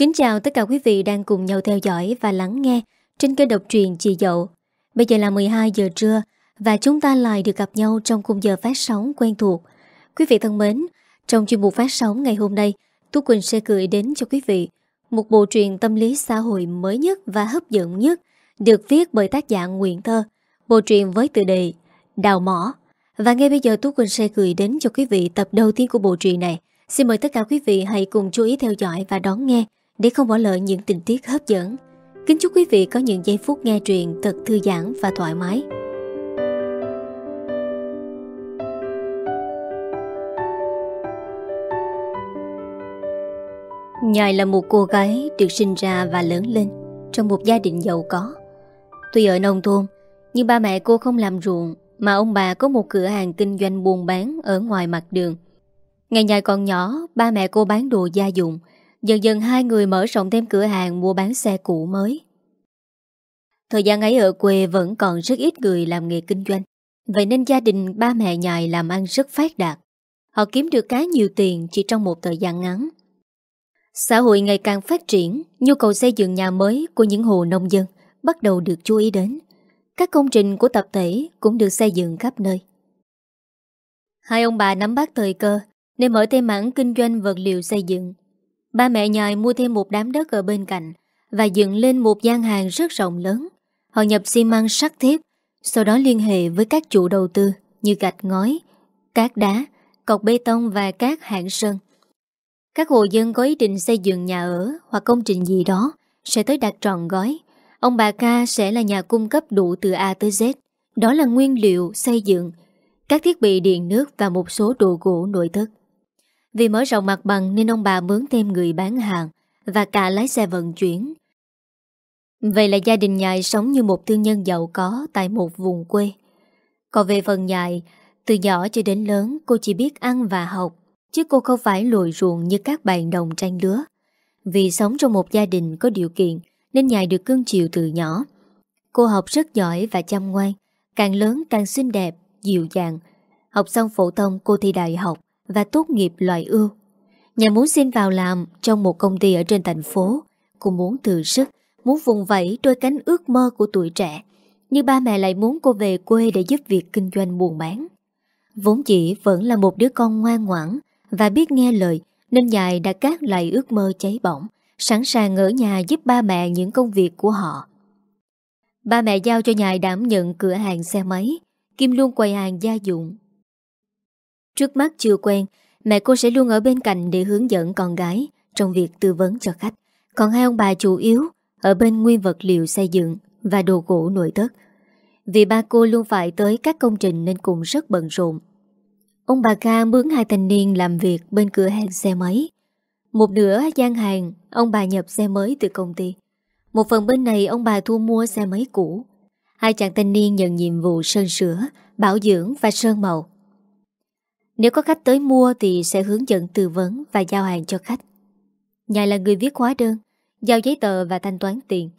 Kính chào tất cả quý vị đang cùng nhau theo dõi và lắng nghe trên kênh độc truyện Chị Dậu. Bây giờ là 12 giờ trưa và chúng ta lại được gặp nhau trong khung giờ phát sóng quen thuộc. Quý vị thân mến, trong chuyên mục phát sóng ngày hôm nay, Tú Quỳnh sẽ gửi đến cho quý vị một bộ truyện tâm lý xã hội mới nhất và hấp dẫn nhất được viết bởi tác giả Nguyễn Thơ. Bộ truyện với tựa đề Đào Mỏ. Và ngay bây giờ Tú Quỳnh sẽ gửi đến cho quý vị tập đầu tiên của bộ truyện này. Xin mời tất cả quý vị hãy cùng chú ý theo dõi và đón nghe để không bỏ lỡ những tình tiết hấp dẫn. Kính chúc quý vị có những giây phút nghe truyện thật thư giãn và thoải mái. Nhài là một cô gái được sinh ra và lớn lên trong một gia đình giàu có. Tuy ở nông thôn, nhưng ba mẹ cô không làm ruộng mà ông bà có một cửa hàng kinh doanh buôn bán ở ngoài mặt đường. Ngày nhài còn nhỏ, ba mẹ cô bán đồ gia dụng, Dần dần hai người mở rộng thêm cửa hàng mua bán xe cũ mới. Thời gian ấy ở quê vẫn còn rất ít người làm nghề kinh doanh. Vậy nên gia đình ba mẹ nhài làm ăn rất phát đạt. Họ kiếm được khá nhiều tiền chỉ trong một thời gian ngắn. Xã hội ngày càng phát triển, nhu cầu xây dựng nhà mới của những hộ nông dân bắt đầu được chú ý đến. Các công trình của tập thể cũng được xây dựng khắp nơi. Hai ông bà nắm bắt thời cơ nên mở thêm mảng kinh doanh vật liệu xây dựng Ba mẹ nhài mua thêm một đám đất ở bên cạnh và dựng lên một gian hàng rất rộng lớn. Họ nhập xi măng sắt thép, sau đó liên hệ với các chủ đầu tư như gạch ngói, cát đá, cọc bê tông và các hạng sơn. Các hộ dân có ý định xây dựng nhà ở hoặc công trình gì đó sẽ tới đặt tròn gói. Ông bà ca sẽ là nhà cung cấp đủ từ A tới Z. Đó là nguyên liệu xây dựng, các thiết bị điện nước và một số đồ gỗ nội thất. Vì mở rộng mặt bằng nên ông bà mướn thêm người bán hàng và cả lái xe vận chuyển. Vậy là gia đình nhài sống như một thương nhân giàu có tại một vùng quê. Còn về phần nhài, từ nhỏ cho đến lớn cô chỉ biết ăn và học, chứ cô không phải lùi ruộng như các bạn đồng tranh lứa. Vì sống trong một gia đình có điều kiện nên nhài được cưng chiều từ nhỏ. Cô học rất giỏi và chăm ngoan, càng lớn càng xinh đẹp, dịu dàng. Học xong phổ thông cô thi đại học, và tốt nghiệp loại ưu. Nhà muốn xin vào làm trong một công ty ở trên thành phố. Cô muốn thử sức, muốn vùng vẫy đôi cánh ước mơ của tuổi trẻ. Nhưng ba mẹ lại muốn cô về quê để giúp việc kinh doanh buôn bán. Vốn chỉ vẫn là một đứa con ngoan ngoãn và biết nghe lời nên dài đã cát lại ước mơ cháy bỏng, sẵn sàng ở nhà giúp ba mẹ những công việc của họ. Ba mẹ giao cho nhài đảm nhận cửa hàng xe máy, Kim luôn quầy hàng gia dụng Trước mắt chưa quen, mẹ cô sẽ luôn ở bên cạnh để hướng dẫn con gái trong việc tư vấn cho khách. Còn hai ông bà chủ yếu ở bên nguyên vật liệu xây dựng và đồ gỗ nội thất. Vì ba cô luôn phải tới các công trình nên cũng rất bận rộn. Ông bà ca mướn hai thanh niên làm việc bên cửa hàng xe máy. Một nửa gian hàng, ông bà nhập xe mới từ công ty. Một phần bên này ông bà thu mua xe máy cũ. Hai chàng thanh niên nhận nhiệm vụ sơn sửa, bảo dưỡng và sơn màu. Nếu có khách tới mua thì sẽ hướng dẫn tư vấn và giao hàng cho khách. Nhài là người viết hóa đơn, giao giấy tờ và thanh toán tiền.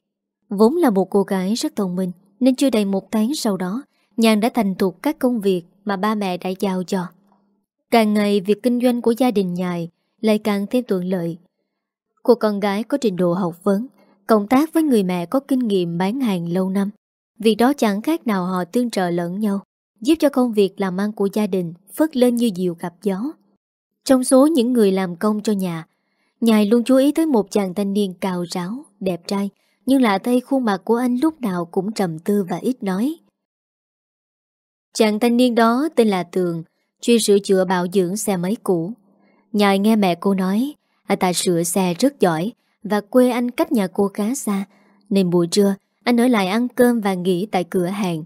Vốn là một cô gái rất thông minh nên chưa đầy một tháng sau đó Nhàn đã thành thục các công việc mà ba mẹ đã giao cho. Càng ngày việc kinh doanh của gia đình Nhài lại càng thêm thuận lợi. Cô con gái có trình độ học vấn, cộng tác với người mẹ có kinh nghiệm bán hàng lâu năm. Vì đó chẳng khác nào họ tương trợ lẫn nhau giúp cho công việc làm ăn của gia đình phất lên như diều gặp gió. Trong số những người làm công cho nhà, Nhài luôn chú ý tới một chàng thanh niên cao ráo, đẹp trai, nhưng lạ thay khuôn mặt của anh lúc nào cũng trầm tư và ít nói. Chàng thanh niên đó tên là Tường, chuyên sửa chữa bảo dưỡng xe máy cũ. Nhài nghe mẹ cô nói, anh ta sửa xe rất giỏi và quê anh cách nhà cô khá xa, nên buổi trưa anh ở lại ăn cơm và nghỉ tại cửa hàng.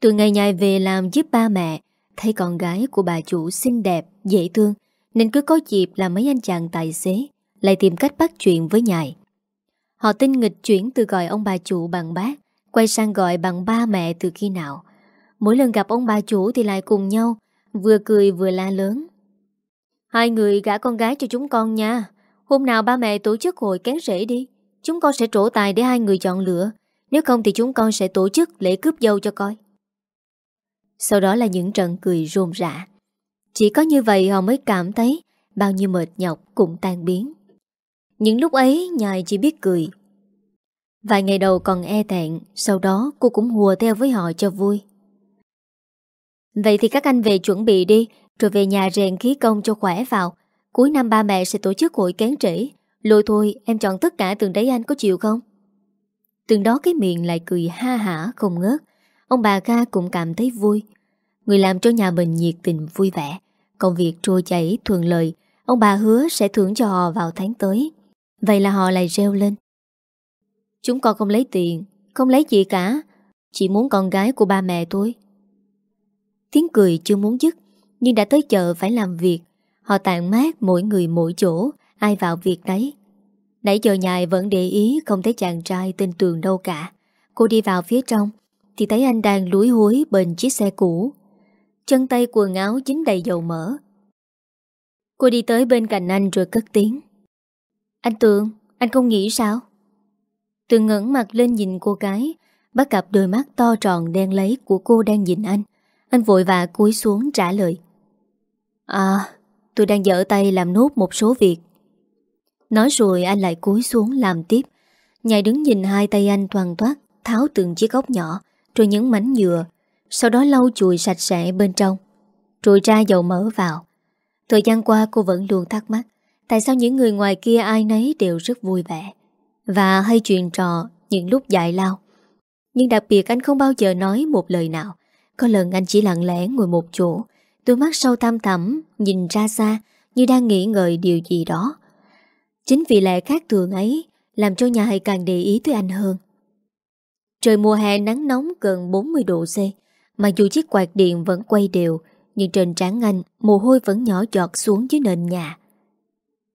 Từ ngày nhài về làm giúp ba mẹ, thấy con gái của bà chủ xinh đẹp, dễ thương, nên cứ có dịp là mấy anh chàng tài xế lại tìm cách bắt chuyện với nhài. Họ tinh nghịch chuyển từ gọi ông bà chủ bằng bác, quay sang gọi bằng ba mẹ từ khi nào. Mỗi lần gặp ông bà chủ thì lại cùng nhau, vừa cười vừa la lớn. Hai người gả con gái cho chúng con nha. Hôm nào ba mẹ tổ chức hội kén rễ đi. Chúng con sẽ trổ tài để hai người chọn lựa. Nếu không thì chúng con sẽ tổ chức lễ cướp dâu cho coi. Sau đó là những trận cười rôm rã. Chỉ có như vậy họ mới cảm thấy Bao nhiêu mệt nhọc cũng tan biến. Những lúc ấy, nhài chỉ biết cười. Vài ngày đầu còn e thẹn, Sau đó cô cũng hùa theo với họ cho vui. Vậy thì các anh về chuẩn bị đi, Rồi về nhà rèn khí công cho khỏe vào. Cuối năm ba mẹ sẽ tổ chức hội kén trễ. Lôi thôi, em chọn tất cả từng đấy anh có chịu không? Từng đó cái miệng lại cười ha hả, không ngớt. Ông bà ca cũng cảm thấy vui. Người làm cho nhà mình nhiệt tình, vui vẻ. Công việc trôi chảy, thuận lợi. Ông bà hứa sẽ thưởng cho họ vào tháng tới. Vậy là họ lại reo lên. Chúng con không lấy tiền, Không lấy gì cả. Chỉ muốn con gái của ba mẹ thôi. Tiếng cười chưa muốn dứt, Nhưng đã tới chợ phải làm việc. Họ tàn mát mỗi người mỗi chỗ, Ai vào việc đấy Nãy giờ nhài vẫn để ý, Không thấy chàng trai tên Tường đâu cả. Cô đi vào phía trong thì thấy anh đang lúi húi bên chiếc xe cũ. Chân tay quần áo dính đầy dầu mỡ. Cô đi tới bên cạnh anh rồi cất tiếng. Anh Tường, Anh không nghĩ sao? Tường ngẩn mặt lên nhìn cô gái, Bắt gặp đôi mắt to tròn đen lấy Của cô đang nhìn anh. Anh vội vã cúi xuống trả lời. À tôi đang dở tay làm nốt một số việc. Nói rồi anh lại cúi xuống làm tiếp. Nhài đứng nhìn hai tay anh toàn thoát, Tháo từng chiếc ốc nhỏ. Rồi những mảnh nhựa, Sau đó lau chùi sạch sẽ bên trong, Rồi ra dầu mỡ vào. Thời gian qua, cô vẫn luôn thắc mắc, Tại sao những người ngoài kia ai nấy đều rất vui vẻ Và hay chuyện trò những lúc dại lao. Nhưng đặc biệt, anh không bao giờ nói một lời nào. Có lần anh chỉ lặng lẽ ngồi một chỗ, Đôi mắt sâu thăm thẳm Nhìn ra xa Như đang nghĩ ngợi điều gì đó. Chính vì lẽ khác thường ấy, Làm cho nhà hãy càng để ý tới anh hơn. Trời mùa hè nắng nóng gần 40 độ C Mà dù chiếc quạt điện vẫn quay đều Nhưng trên trán anh Mồ hôi vẫn nhỏ giọt xuống dưới nền nhà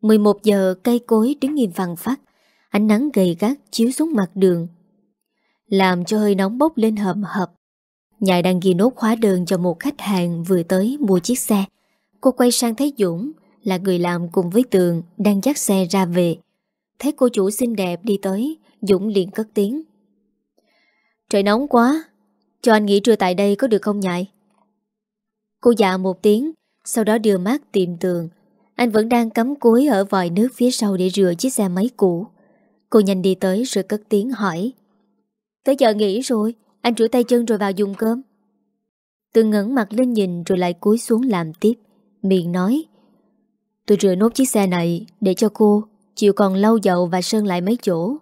11 giờ cây cối đứng im vàng phát Ánh nắng gầy gắt chiếu xuống mặt đường Làm cho hơi nóng bốc lên hầm hập Nhài đang ghi nốt khóa đơn cho một khách hàng vừa tới mua chiếc xe Cô quay sang thấy Dũng là người làm cùng với Tường đang dắt xe ra về. Thấy cô chủ xinh đẹp đi tới, Dũng liền cất tiếng. Trời nóng quá, cho anh nghỉ trưa tại đây có được không nhại? Cô dạ một tiếng, sau đó đưa mắt tìm Tường. Anh vẫn đang cắm cối ở vòi nước phía sau để rửa chiếc xe máy cũ. Cô nhanh đi tới rồi cất tiếng hỏi. Tới giờ nghỉ rồi, anh rửa tay chân rồi vào dùng cơm. Tường ngẩn mặt lên nhìn rồi lại cúi xuống làm tiếp. Miệng nói. Tôi rửa nốt chiếc xe này để cho cô chịu còn lau dầu và sơn lại mấy chỗ.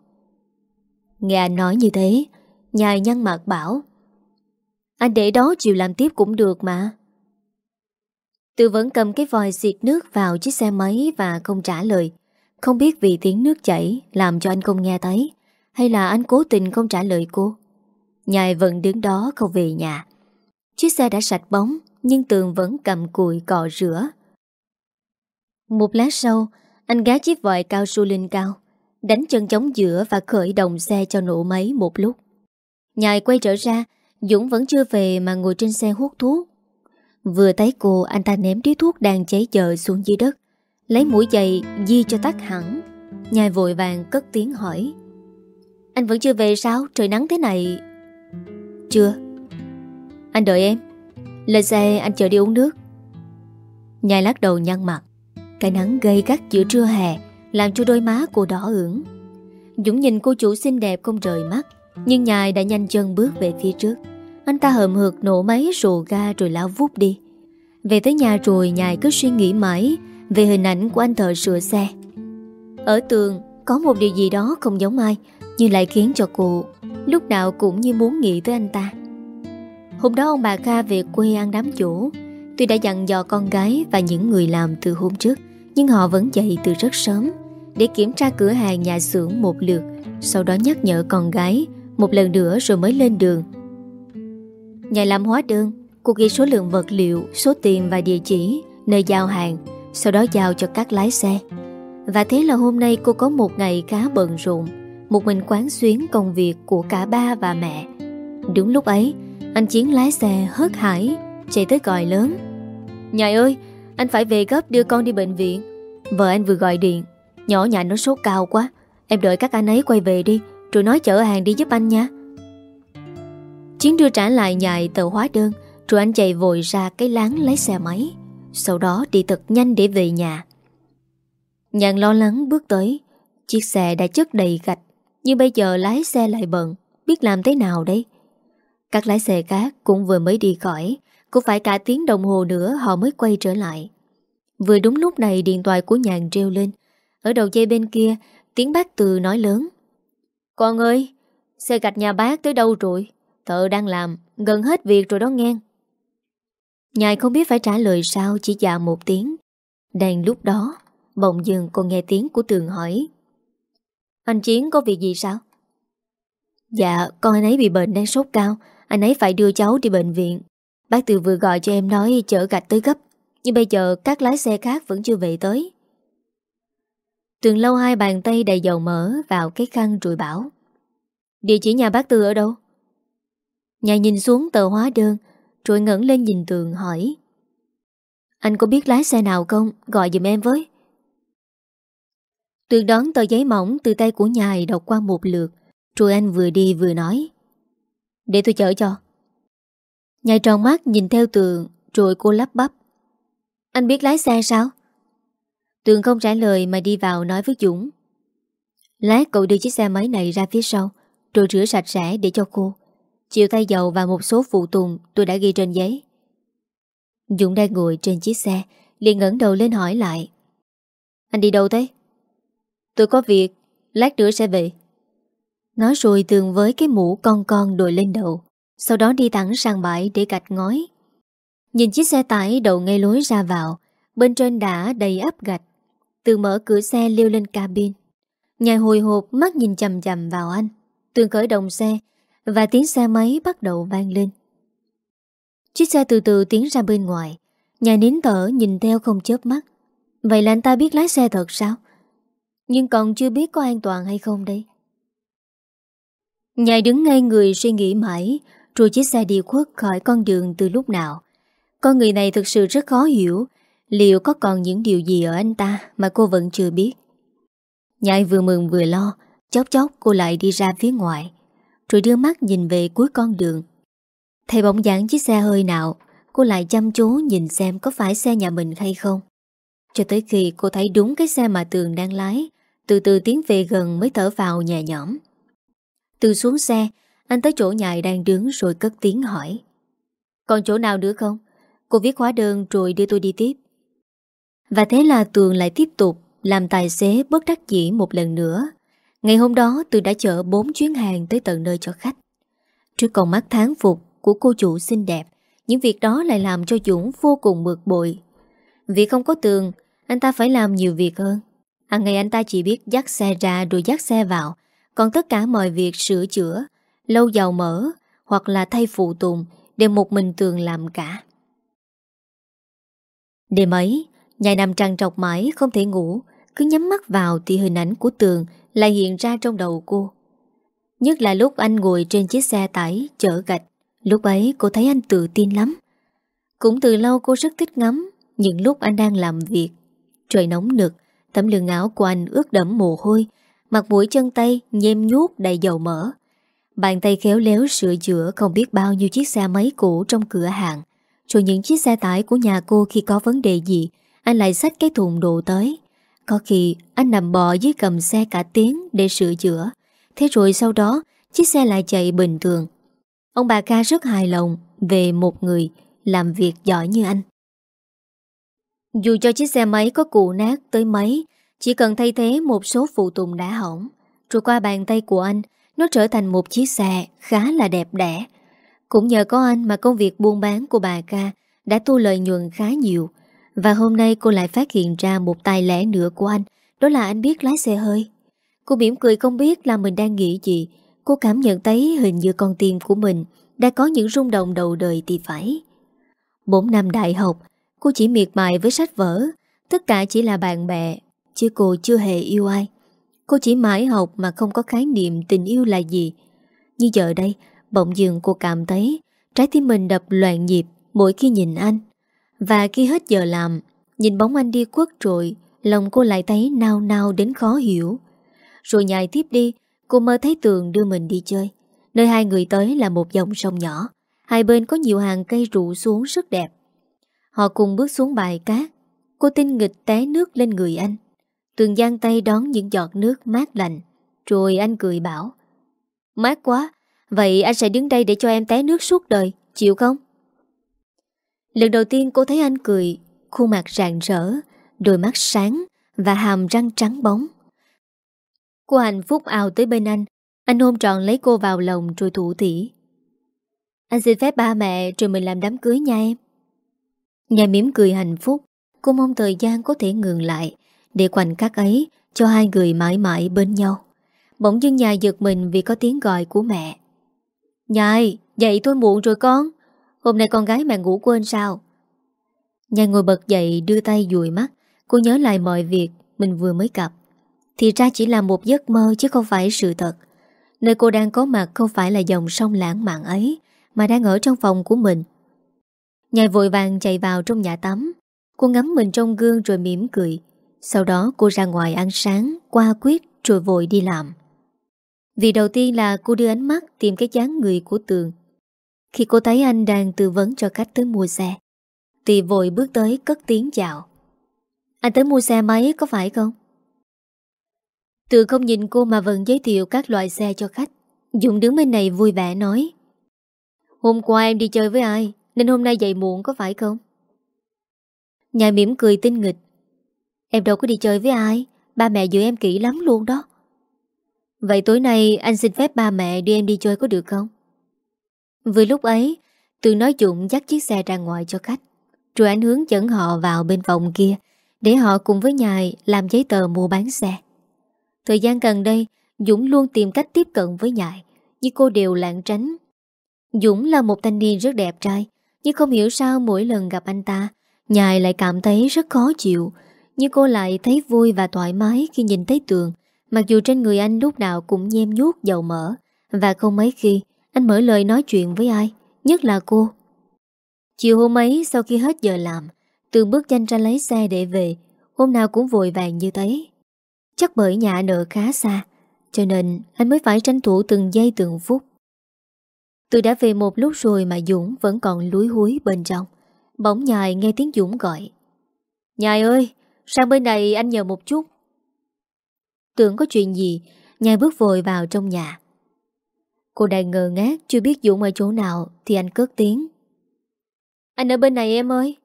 Nghe anh nói như thế, nhài nhăn mặt bảo. Anh để đó chịu làm tiếp cũng được mà. Tư vẫn cầm cái vòi xịt nước vào chiếc xe máy và không trả lời. Không biết vì tiếng nước chảy làm cho anh không nghe thấy, hay là anh cố tình không trả lời cô. Nhài vẫn đứng đó không về nhà. Chiếc xe đã sạch bóng, nhưng Tường vẫn cầm cùi cọ rửa. Một lát sau, anh gá chiếc vòi cao su lên cao, đánh chân chống giữa và khởi động xe cho nổ máy một lúc. Nhài quay trở ra, Dũng vẫn chưa về mà ngồi trên xe hút thuốc. Vừa thấy cô, anh ta ném điếu thuốc đang cháy chờ xuống dưới đất, lấy mũi giày di cho tắt hẳn. Nhài vội vàng cất tiếng hỏi. Anh vẫn chưa về sao? Trời nắng thế này. Chưa. Anh đợi em. Lên xe anh chờ đi uống nước. Nhài lắc đầu nhăn mặt. Cái nắng gây gắt giữa trưa hè Làm cho đôi má cô đỏ ửng Dũng nhìn cô chủ xinh đẹp không rời mắt nhưng nhài đã nhanh chân bước về phía trước. Anh ta hầm hực nổ máy rồ ga rồi lao vút đi. Về tới nhà rồi nhài cứ suy nghĩ mãi Về hình ảnh của anh thợ sửa xe. Ở tường, có một điều gì đó không giống ai, Nhưng lại khiến cho cô Lúc nào cũng như muốn nghĩ tới anh ta. Hôm đó ông bà Kha về quê ăn đám chỗ Tuy đã dặn dò con gái và những người làm từ hôm trước, nhưng họ vẫn dậy từ rất sớm Để kiểm tra cửa hàng nhà xưởng một lượt, Sau đó nhắc nhở con gái một lần nữa rồi mới lên đường. Nhà làm hóa đơn Cô ghi số lượng vật liệu, Số tiền và địa chỉ, Nơi giao hàng, Sau đó giao cho các lái xe. Và thế là hôm nay cô có một ngày khá bận rộn, Một mình quán xuyến công việc Của cả ba và mẹ. Đúng lúc ấy, Anh Chiến lái xe hớt hải, Chạy tới gọi lớn. Nhà ơi, anh phải về gấp đưa con đi bệnh viện. Vợ anh vừa gọi điện, Nhỏ nhà nó sốt cao quá, Em đợi các anh ấy quay về đi. Rồi nói chở hàng đi giúp anh nha. Chiến đưa trả lại nhài tờ hóa đơn, Rồi anh chạy vội ra cái láng lấy xe máy. Sau đó đi thật nhanh để về nhà. Nhàn lo lắng bước tới, Chiếc xe đã chất đầy gạch, Nhưng bây giờ lái xe lại bận, Biết làm thế nào đây? Các lái xe khác cũng vừa mới đi khỏi, Cũng phải cả tiếng đồng hồ nữa Họ mới quay trở lại. Vừa đúng lúc này điện thoại của nhàn reo lên. Ở đầu dây bên kia, Tiếng bác từ nói lớn. Con ơi, Xe gạch nhà bác tới đâu rồi? Thợ đang làm, Gần hết việc rồi đó nghe. Nhài không biết phải trả lời sao, Chỉ dạ một tiếng. Đang lúc đó, Bỗng dừng còn nghe tiếng của Tường hỏi. Anh Chiến có việc gì sao? Dạ con anh ấy bị bệnh đang sốt cao. Anh ấy phải đưa cháu đi bệnh viện. Bác Từ vừa gọi cho em nói chở gạch tới gấp. Nhưng bây giờ các lái xe khác vẫn chưa về tới. Tường lâu hai bàn tay đầy dầu mỡ vào cái khăn rồi bảo Địa chỉ nhà bác Tư ở đâu? Nhà nhìn xuống tờ hóa đơn Rồi ngẩn lên nhìn tường hỏi Anh có biết lái xe nào không? Gọi dùm em với Tường đón tờ giấy mỏng từ tay của nhài đọc qua một lượt, Rồi anh vừa đi vừa nói Để tôi chở cho Nhài tròn mắt nhìn theo tường, Rồi cô lắp bắp Anh biết lái xe sao? Tường không trả lời mà đi vào nói với Dũng. Lát cậu đưa chiếc xe máy này ra phía sau, Rồi rửa sạch sẽ để cho cô Chiều tay dầu và một số phụ tùng Tôi đã ghi trên giấy. Dũng đang ngồi trên chiếc xe, liền ngẩng đầu lên hỏi lại. Anh đi đâu thế? Tôi có việc, Lát nữa sẽ về. Nói rồi tường với cái mũ con con đội lên đầu, Sau đó đi thẳng sang bãi để gạch ngói. Nhìn chiếc xe tải đầu ngay lối ra vào, Bên trên đã đầy áp gạch. Tường mở cửa xe leo lên cabin. Nhài hồi hộp mắt nhìn chầm chầm vào anh. Tường khởi động xe Và tiếng xe máy bắt đầu vang lên. Chiếc xe từ từ tiến ra bên ngoài. Nhà nín thở nhìn theo không chớp mắt. Vậy là anh ta biết lái xe thật sao? Nhưng còn chưa biết có an toàn hay không đây. Nhài đứng ngay người suy nghĩ mãi, Rồi chiếc xe đi khuất khỏi con đường từ lúc nào. Con người này thực sự rất khó hiểu. Liệu có còn những điều gì ở anh ta Mà cô vẫn chưa biết? Nhai vừa mừng vừa lo, Chốc chốc cô lại đi ra phía ngoài, Rồi đưa mắt nhìn về cuối con đường. Thầy bỗng dáng chiếc xe hơi nào, Cô lại chăm chú nhìn xem có phải xe nhà mình hay không. Cho tới khi cô thấy đúng cái xe mà Tường đang lái, Từ từ tiến về gần mới thở vào nhà nhõm. Từ xuống xe, Anh tới chỗ nhài đang đứng rồi cất tiếng hỏi. Còn chỗ nào nữa không? Cô viết hóa đơn rồi đưa tôi đi tiếp. Và thế là Tường lại tiếp tục làm tài xế bất đắc dĩ một lần nữa. Ngày hôm đó Tường đã chở 4 chuyến hàng tới tận nơi cho khách. Trước con mắt tháng phục của cô chủ xinh đẹp, những việc đó lại làm cho Dũng vô cùng bực bội. Vì không có Tường, anh ta phải làm nhiều việc hơn. Hằng ngày anh ta chỉ biết dắt xe ra rồi dắt xe vào, còn tất cả mọi việc sửa chữa, lâu dầu mỡ hoặc là thay phụ tùng đều một mình Tường làm cả. Đêm ấy, Nhài nằm trăng trọc mãi, không thể ngủ. Cứ nhắm mắt vào thì hình ảnh của tường Lại hiện ra trong đầu cô. Nhất là lúc anh ngồi trên chiếc xe tải, Chở gạch. Lúc ấy cô thấy anh tự tin lắm. Cũng từ lâu cô rất thích ngắm Những lúc anh đang làm việc. Trời nóng nực, Tấm lưng áo của anh ướt đẫm mồ hôi, Mặt mũi chân tay nhem nhuốc đầy dầu mỡ. Bàn tay khéo léo sửa chữa Không biết bao nhiêu chiếc xe máy cũ trong cửa hàng. Rồi những chiếc xe tải của nhà cô Khi có vấn đề gì anh lại xách cái thùng đồ tới. Có khi anh nằm bò dưới cầm xe cả tiếng Để sửa chữa. Thế rồi sau đó, Chiếc xe lại chạy bình thường. Ông bà ca rất hài lòng Về một người làm việc giỏi như anh. Dù cho chiếc xe máy có cụ nát tới mấy, Chỉ cần thay thế một số phụ tùng đã hỏng, Rồi qua bàn tay của anh, Nó trở thành một chiếc xe khá là đẹp đẽ. Cũng nhờ có anh mà công việc buôn bán của bà ca Đã thu lợi nhuận khá nhiều và hôm nay cô lại phát hiện ra một tài lẻ nữa của anh, Đó là anh biết lái xe hơi. Cô mỉm cười không biết là mình đang nghĩ gì. Cô cảm nhận thấy hình như con tim của mình Đã có những rung động đầu đời thì phải. Bốn năm đại học, Cô chỉ miệt mài với sách vở. Tất cả chỉ là bạn bè, Chứ cô chưa hề yêu ai. Cô chỉ mãi học mà không có khái niệm tình yêu là gì. Như giờ đây, Bỗng dường cô cảm thấy Trái tim mình đập loạn nhịp Mỗi khi nhìn anh và khi hết giờ làm, Nhìn bóng anh đi quất rồi, Lòng cô lại thấy nao nao đến khó hiểu. Rồi nhài tiếp đi, Cô mơ thấy tường đưa mình đi chơi. Nơi hai người tới là một dòng sông nhỏ, Hai bên có nhiều hàng cây rụ xuống rất đẹp. Họ cùng bước xuống bài cát. Cô tinh nghịch té nước lên người anh. Tường giang tay đón những giọt nước mát lạnh, Rồi anh cười bảo, Mát quá, Vậy anh sẽ đứng đây để cho em té nước suốt đời, Chịu không? Lần đầu tiên cô thấy anh cười Khuôn mặt rạng rỡ Đôi mắt sáng Và hàm răng trắng bóng. Cô hạnh phúc ào tới bên anh Anh ôm trọn lấy cô vào lòng rồi thủ tỉ Anh xin phép ba mẹ Rồi mình làm đám cưới nha em. Nhà mỉm cười hạnh phúc Cô mong thời gian có thể ngừng lại Để khoảnh khắc ấy Cho hai người mãi mãi bên nhau. Bỗng dưng nhà giật mình vì có tiếng gọi của mẹ. Nhài, dậy tôi muộn rồi con. Hôm nay con gái mẹ ngủ quên sao? Nhài ngồi bật dậy, đưa tay dùi mắt. Cô nhớ lại mọi việc Mình vừa mới gặp. Thì ra chỉ là một giấc mơ chứ không phải sự thật. Nơi cô đang có mặt không phải là dòng sông lãng mạn ấy, Mà đang ở trong phòng của mình. Nhài vội vàng chạy vào trong nhà tắm. Cô ngắm mình trong gương rồi mỉm cười. Sau đó cô ra ngoài ăn sáng, Qua quyết rồi vội đi làm. Vì đầu tiên là cô đưa ánh mắt Tìm cái dáng người của Tường. Khi cô thấy anh đang tư vấn cho khách tới mua xe, Thì vội bước tới cất tiếng chào Anh tới mua xe máy có phải không? Tường không nhìn cô mà vẫn giới thiệu các loại xe cho khách Dũng đứng bên này vui vẻ nói, Hôm qua em đi chơi với ai, Nên hôm nay dậy muộn có phải không? Nhà mỉm cười tinh nghịch, Em đâu có đi chơi với ai, Ba mẹ giữ em kỹ lắm luôn đó Vậy tối nay anh xin phép ba mẹ đưa em đi chơi có được không? Vừa lúc ấy, Tường nói Dũng dắt chiếc xe ra ngoài cho khách, Rồi anh hướng dẫn họ vào bên phòng kia Để họ cùng với nhài Làm giấy tờ mua bán xe. Thời gian gần đây, Dũng luôn tìm cách tiếp cận với nhài, Nhưng cô đều lạng tránh. Dũng là một thanh niên rất đẹp trai, Nhưng không hiểu sao mỗi lần gặp anh ta, Nhài lại cảm thấy rất khó chịu. Nhưng cô lại thấy vui và thoải mái khi nhìn thấy Tường, Mặc dù trên người anh lúc nào cũng nhem nhuốc dầu mỡ, Và không mấy khi anh mở lời nói chuyện với ai? Nhất là cô. Chiều hôm ấy, sau khi hết giờ làm, Tường bước nhanh ra lấy xe để về. Hôm nào cũng vội vàng như thế. Chắc bởi nhà nợ khá xa, Cho nên anh mới phải tranh thủ từng giây từng phút. Tôi đã về một lúc rồi mà Dũng vẫn còn lúi húi bên trong. Bỗng nhài nghe tiếng Dũng gọi. Nhài ơi, Sang bên này anh nhờ một chút. Tưởng có chuyện gì, Nhài bước vội vào trong nhà. Cô đang ngờ ngác Chưa biết Dũng ở chỗ nào Thì anh cất tiếng. Anh ở bên này em ơi.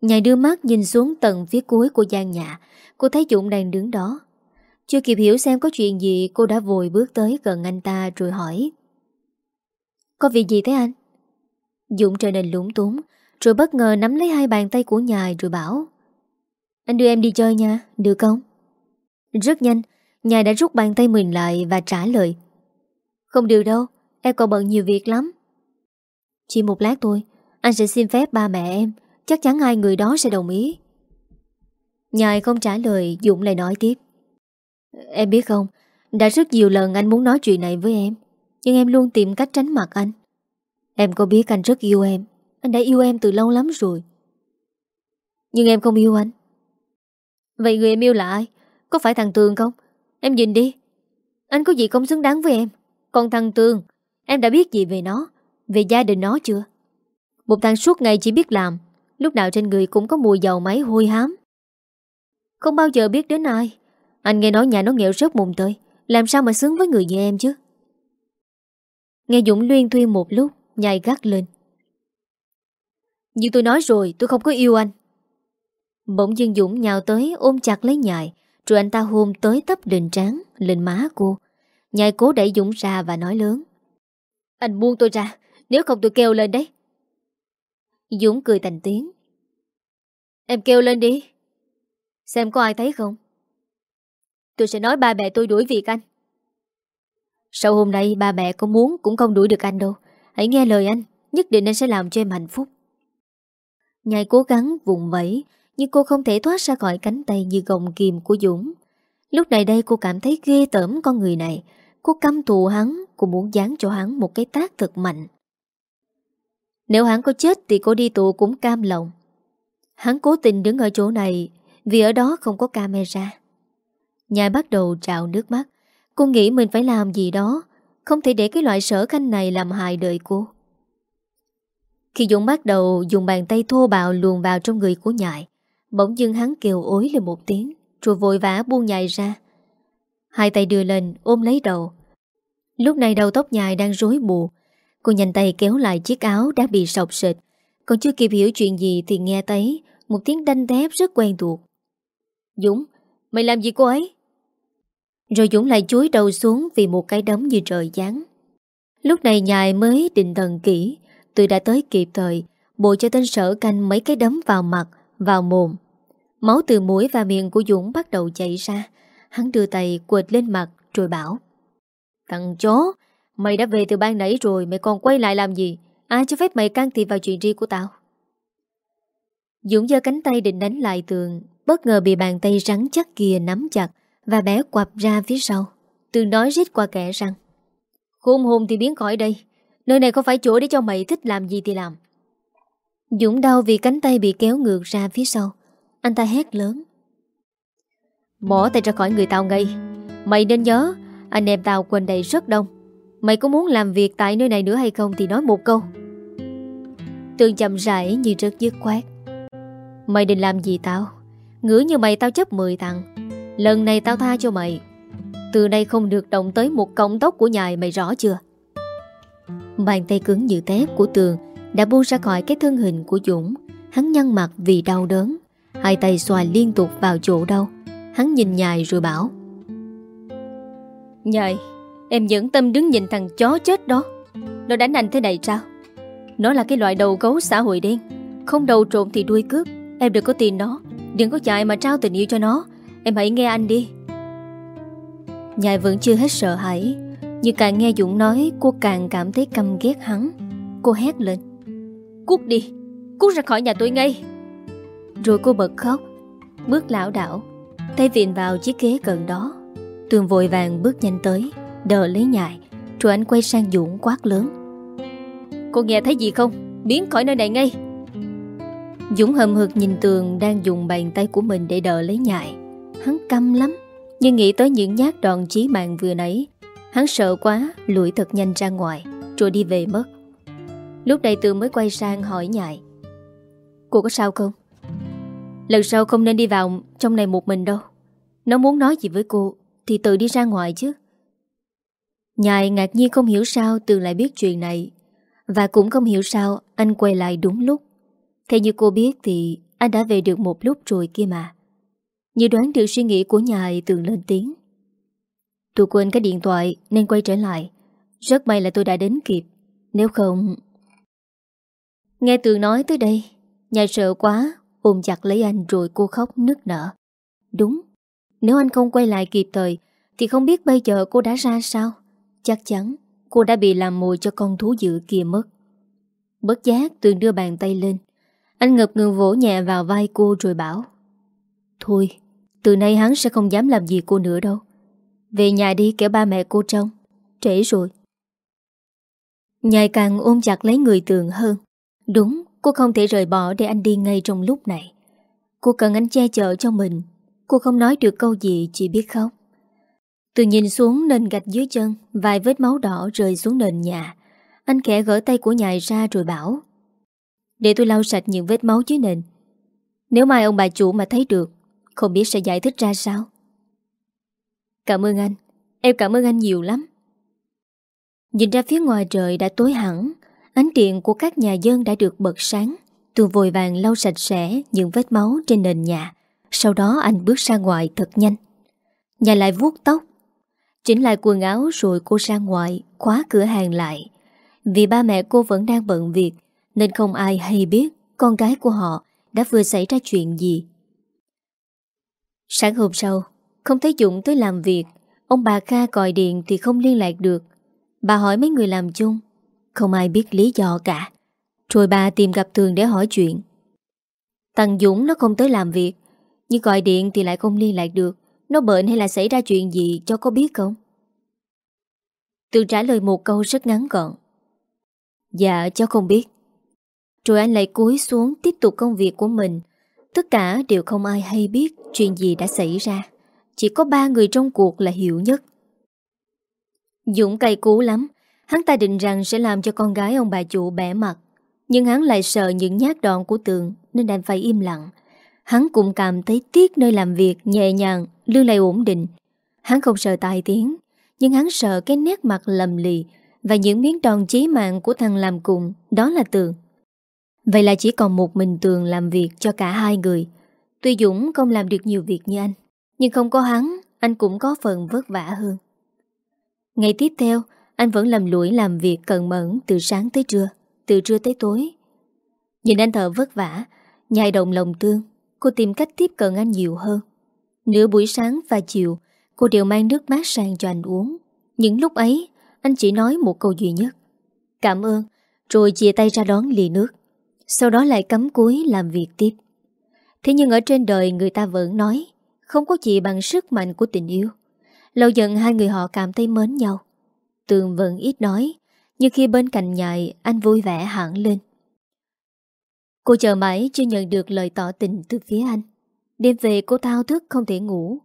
Nhài đưa mắt nhìn xuống tầng phía cuối của gian nhà. Cô thấy Dũng đang đứng đó. Chưa kịp hiểu xem có chuyện gì Cô đã vội bước tới gần anh ta rồi hỏi. Có việc gì thế anh? Dũng trở nên lúng túng Rồi bất ngờ nắm lấy hai bàn tay của nhài rồi bảo. Anh đưa em đi chơi nha, được không? Rất nhanh, nhài đã rút bàn tay mình lại và trả lời. Không được đâu, em còn bận nhiều việc lắm. Chỉ một lát thôi, anh sẽ xin phép ba mẹ em Chắc chắn hai người đó sẽ đồng ý. Nhài không trả lời Dũng lại nói tiếp. Em biết không Đã rất nhiều lần anh muốn nói chuyện này với em Nhưng em luôn tìm cách tránh mặt anh. Em có biết anh rất yêu em Anh đã yêu em từ lâu lắm rồi. Nhưng em không yêu anh. Vậy người em yêu là ai? Có phải thằng Tường không? Em nhìn đi. Anh có gì không xứng đáng với em? Còn thằng tương Em đã biết gì về nó Về gia đình nó chưa? Một thằng suốt ngày chỉ biết làm Lúc nào trên người cũng có mùi dầu máy hôi hám. Không bao giờ biết đến ai. Anh nghe nói nhà nó nghèo rớt mùng tơi Làm sao mà sướng với người như em chứ? Nghe Dũng luyên thuyên một lúc Nhai gắt lên. Như tôi nói rồi tôi không có yêu anh. Bỗng dưng Dũng nhào tới ôm chặt lấy nhại, Rồi anh ta hôn tới tấp đền tráng Lên má cô nhai cố đẩy Dũng ra và nói lớn. Anh buông tôi ra, Nếu không tôi kêu lên đấy. Dũng cười thành tiếng. Em kêu lên đi. Xem có ai thấy không? Tôi sẽ nói ba mẹ tôi đuổi việc anh. Sau hôm nay, ba mẹ có muốn Cũng không đuổi được anh đâu. Hãy nghe lời anh, Nhất định anh sẽ làm cho em hạnh phúc. Nhai cố gắng vùng vẫy, Nhưng cô không thể thoát ra khỏi cánh tay Như gồng kìm của Dũng. Lúc này đây cô cảm thấy ghê tởm con người này. Cô căm thù hắn Cô muốn dán cho hắn một cái tác thật mạnh. Nếu hắn có chết Thì cô đi tù cũng cam lòng. Hắn cố tình đứng ở chỗ này Vì ở đó không có camera. Nhai bắt đầu trào nước mắt. Cô nghĩ mình phải làm gì đó, không thể để cái loại sở khanh này làm hại đời cô. Khi Dũng bắt đầu dùng bàn tay thô bạo luồn vào trong người của nhại Bỗng dưng hắn kêu ối lên một tiếng, Rồi vội vã buông nhài ra. Hai tay đưa lên, ôm lấy đầu. Lúc này đầu tóc nhài đang rối bù Cô nhanh tay kéo lại chiếc áo đã bị sọc sệt. Còn chưa kịp hiểu chuyện gì Thì nghe thấy một tiếng đanh thép rất quen thuộc. Dũng, Mày làm gì cô ấy? Rồi Dũng lại chuối đầu xuống Vì một cái đấm như trời giáng. Lúc này nhài mới định thần kỹ Tôi đã tới kịp thời Bộ cho tên sở canh mấy cái đấm vào mặt, Vào mồm. Máu từ mũi và miệng của Dũng bắt đầu chảy ra. Hắn đưa tay quệt lên mặt Rồi bảo, Thằng chó, Mày đã về từ ban nãy rồi, Mày còn quay lại làm gì? Ai cho phép mày can thiệp vào chuyện riêng của tao? Dũng giơ cánh tay định đánh lại tường, Bất ngờ bị bàn tay rắn chắc kia nắm chặt Và bé quặp ra phía sau. Tường nói rít qua kẻ răng Khôn hồn thì biến khỏi đây, Nơi này không phải chỗ để cho mày thích làm gì thì làm. Dũng đau vì cánh tay bị kéo ngược ra phía sau. Anh ta hét lớn Bỏ tay ra khỏi người tao ngay. Mày nên nhớ, Anh em tao quần đây rất đông. Mày có muốn làm việc tại nơi này nữa hay không Thì nói một câu. Tường chậm rãi như rất dứt khoát Mày định làm gì tao? Ngửa như mày tao chấp 10 thằng. Lần này tao tha cho mày. Từ nay không được động tới một cọng tóc của nhài, mày rõ chưa? Bàn tay cứng như tép của Tường Đã buông ra khỏi cái thân hình của Dũng. Hắn nhăn mặt vì đau đớn. Hai tay xoài liên tục vào chỗ đau. Hắn nhìn nhài rồi bảo Nhài Em dẫn tâm đứng nhìn thằng chó chết đó. Nó đánh anh thế này sao? Nó là cái loại đầu gấu xã hội đen. Không đầu trộm thì đuôi cướp. Em đừng có tin nó. Đừng có chạy mà trao tình yêu cho nó. Em hãy nghe anh đi. Nhài vẫn chưa hết sợ hãi Nhưng càng nghe Dũng nói Cô càng cảm thấy căm ghét hắn. Cô hét lên Cút đi, cút ra khỏi nhà tôi ngay. Rồi cô bật khóc. Bước lão đảo Tay viện vào chiếc ghế gần đó. Tường vội vàng bước nhanh tới, Đờ lấy nhại. Rồi anh quay sang Dũng quát lớn. Cô nghe thấy gì không? Biến khỏi nơi này ngay. Dũng hầm hực nhìn Tường Đang dùng bàn tay của mình để đỡ lấy nhại. Hắn căm lắm, Nhưng nghĩ tới những nhát đòn chí mạng vừa nãy, Hắn sợ quá Lùi thật nhanh ra ngoài, Rồi đi về mất. Lúc này Tường mới quay sang hỏi nhại. Cô có sao không? Lần sau không nên đi vào Trong này một mình đâu. Nó muốn nói gì với cô Thì tự đi ra ngoài chứ. Nhài ngạc nhiên không hiểu sao Tường lại biết chuyện này. Và cũng không hiểu sao anh quay lại đúng lúc. Theo như cô biết thì Anh đã về được một lúc rồi kia mà. Như đoán được suy nghĩ của Nhài, Tường lên tiếng. Tôi quên cái điện thoại nên quay trở lại. Rất may là tôi đã đến kịp. Nếu không Nghe Tường nói tới đây, Nhài sợ quá. Ôm chặt lấy anh rồi cô khóc nức nở Đúng Nếu anh không quay lại kịp thời Thì không biết bây giờ cô đã ra sao Chắc chắn cô đã bị làm mồi cho con thú dữ kia mất. Bất giác Tường đưa bàn tay lên. Anh ngập ngừng vỗ nhẹ vào vai cô rồi bảo. Thôi, từ nay hắn sẽ không dám làm gì cô nữa đâu. Về nhà đi kẻo ba mẹ cô trông. Trễ rồi. Nhài càng ôm chặt lấy người Tường hơn. Đúng, cô không thể rời bỏ để anh đi ngay trong lúc này. Cô cần anh che chở cho mình. Cô không nói được câu gì chỉ biết khóc. Từ nhìn xuống nền gạch dưới chân, Vài vết máu đỏ rơi xuống nền nhà Anh khẽ gỡ tay của nhài ra rồi bảo, Để tôi lau sạch những vết máu dưới nền Nếu mai ông bà chủ mà thấy được, Không biết sẽ giải thích ra sao Cảm ơn anh Em cảm ơn anh nhiều lắm Nhìn ra phía ngoài trời đã tối hẳn Ánh điện của các nhà dân đã được bật sáng. Tôi vội vàng lau sạch sẽ những vết máu trên nền nhà. Sau đó anh bước ra ngoài thật nhanh. Nhà lại vuốt tóc. Chỉnh lại quần áo rồi cô ra ngoài, Khóa cửa hàng lại. Vì ba mẹ cô vẫn đang bận việc, Nên không ai hay biết Con gái của họ đã vừa xảy ra chuyện gì. Sáng hôm sau, Không thấy Dũng tới làm việc. Ông bà Kha gọi điện thì không liên lạc được. Bà hỏi mấy người làm chung. Không ai biết lý do cả Rồi bà tìm gặp Tường để hỏi chuyện Thằng Dũng nó không tới làm việc, Nhưng gọi điện thì lại không liên lạc được nó bệnh hay là xảy ra chuyện gì cho có biết không? Tường trả lời một câu rất ngắn gọn. Dạ cháu không biết. Rồi anh lại cúi xuống tiếp tục công việc của mình. Tất cả đều không ai hay biết chuyện gì đã xảy ra. Chỉ có ba người trong cuộc là hiểu nhất. Dũng cay cú lắm. Hắn ta định rằng sẽ làm cho con gái ông bà chủ bẻ mặt. Nhưng hắn lại sợ những nhát đòn của tường nên đành phải im lặng. Hắn cũng cảm thấy tiếc nơi làm việc nhẹ nhàng, lương lại ổn định. Hắn không sợ tài tiếng, nhưng hắn sợ cái nét mặt lầm lì và những miếng đòn chí mạng của thằng làm cùng, đó là Tường. Vậy là chỉ còn một mình Tường làm việc cho cả hai người. Tuy Dũng không làm được nhiều việc như anh, nhưng không có hắn, anh cũng có phần vất vả hơn. Ngày tiếp theo, anh vẫn làm lũi làm việc cần mẫn từ sáng tới trưa, từ trưa tới tối. Nhìn anh thở vất vả, nhai động lòng tương, cô tìm cách tiếp cận anh nhiều hơn. Nửa buổi sáng và chiều, cô đều mang nước mát sang cho anh uống. Những lúc ấy, anh chỉ nói một câu duy nhất. Cảm ơn, rồi chia tay ra đón ly nước. Sau đó lại cắm cúi làm việc tiếp. Thế nhưng ở trên đời người ta vẫn nói, không có gì bằng sức mạnh của tình yêu. Lâu dần hai người họ cảm thấy mến nhau. Tường vẫn ít nói, nhưng khi bên cạnh nhại, anh vui vẻ hẳn lên. Cô chờ mãi chưa nhận được lời tỏ tình từ phía anh. Đêm về cô thao thức không thể ngủ.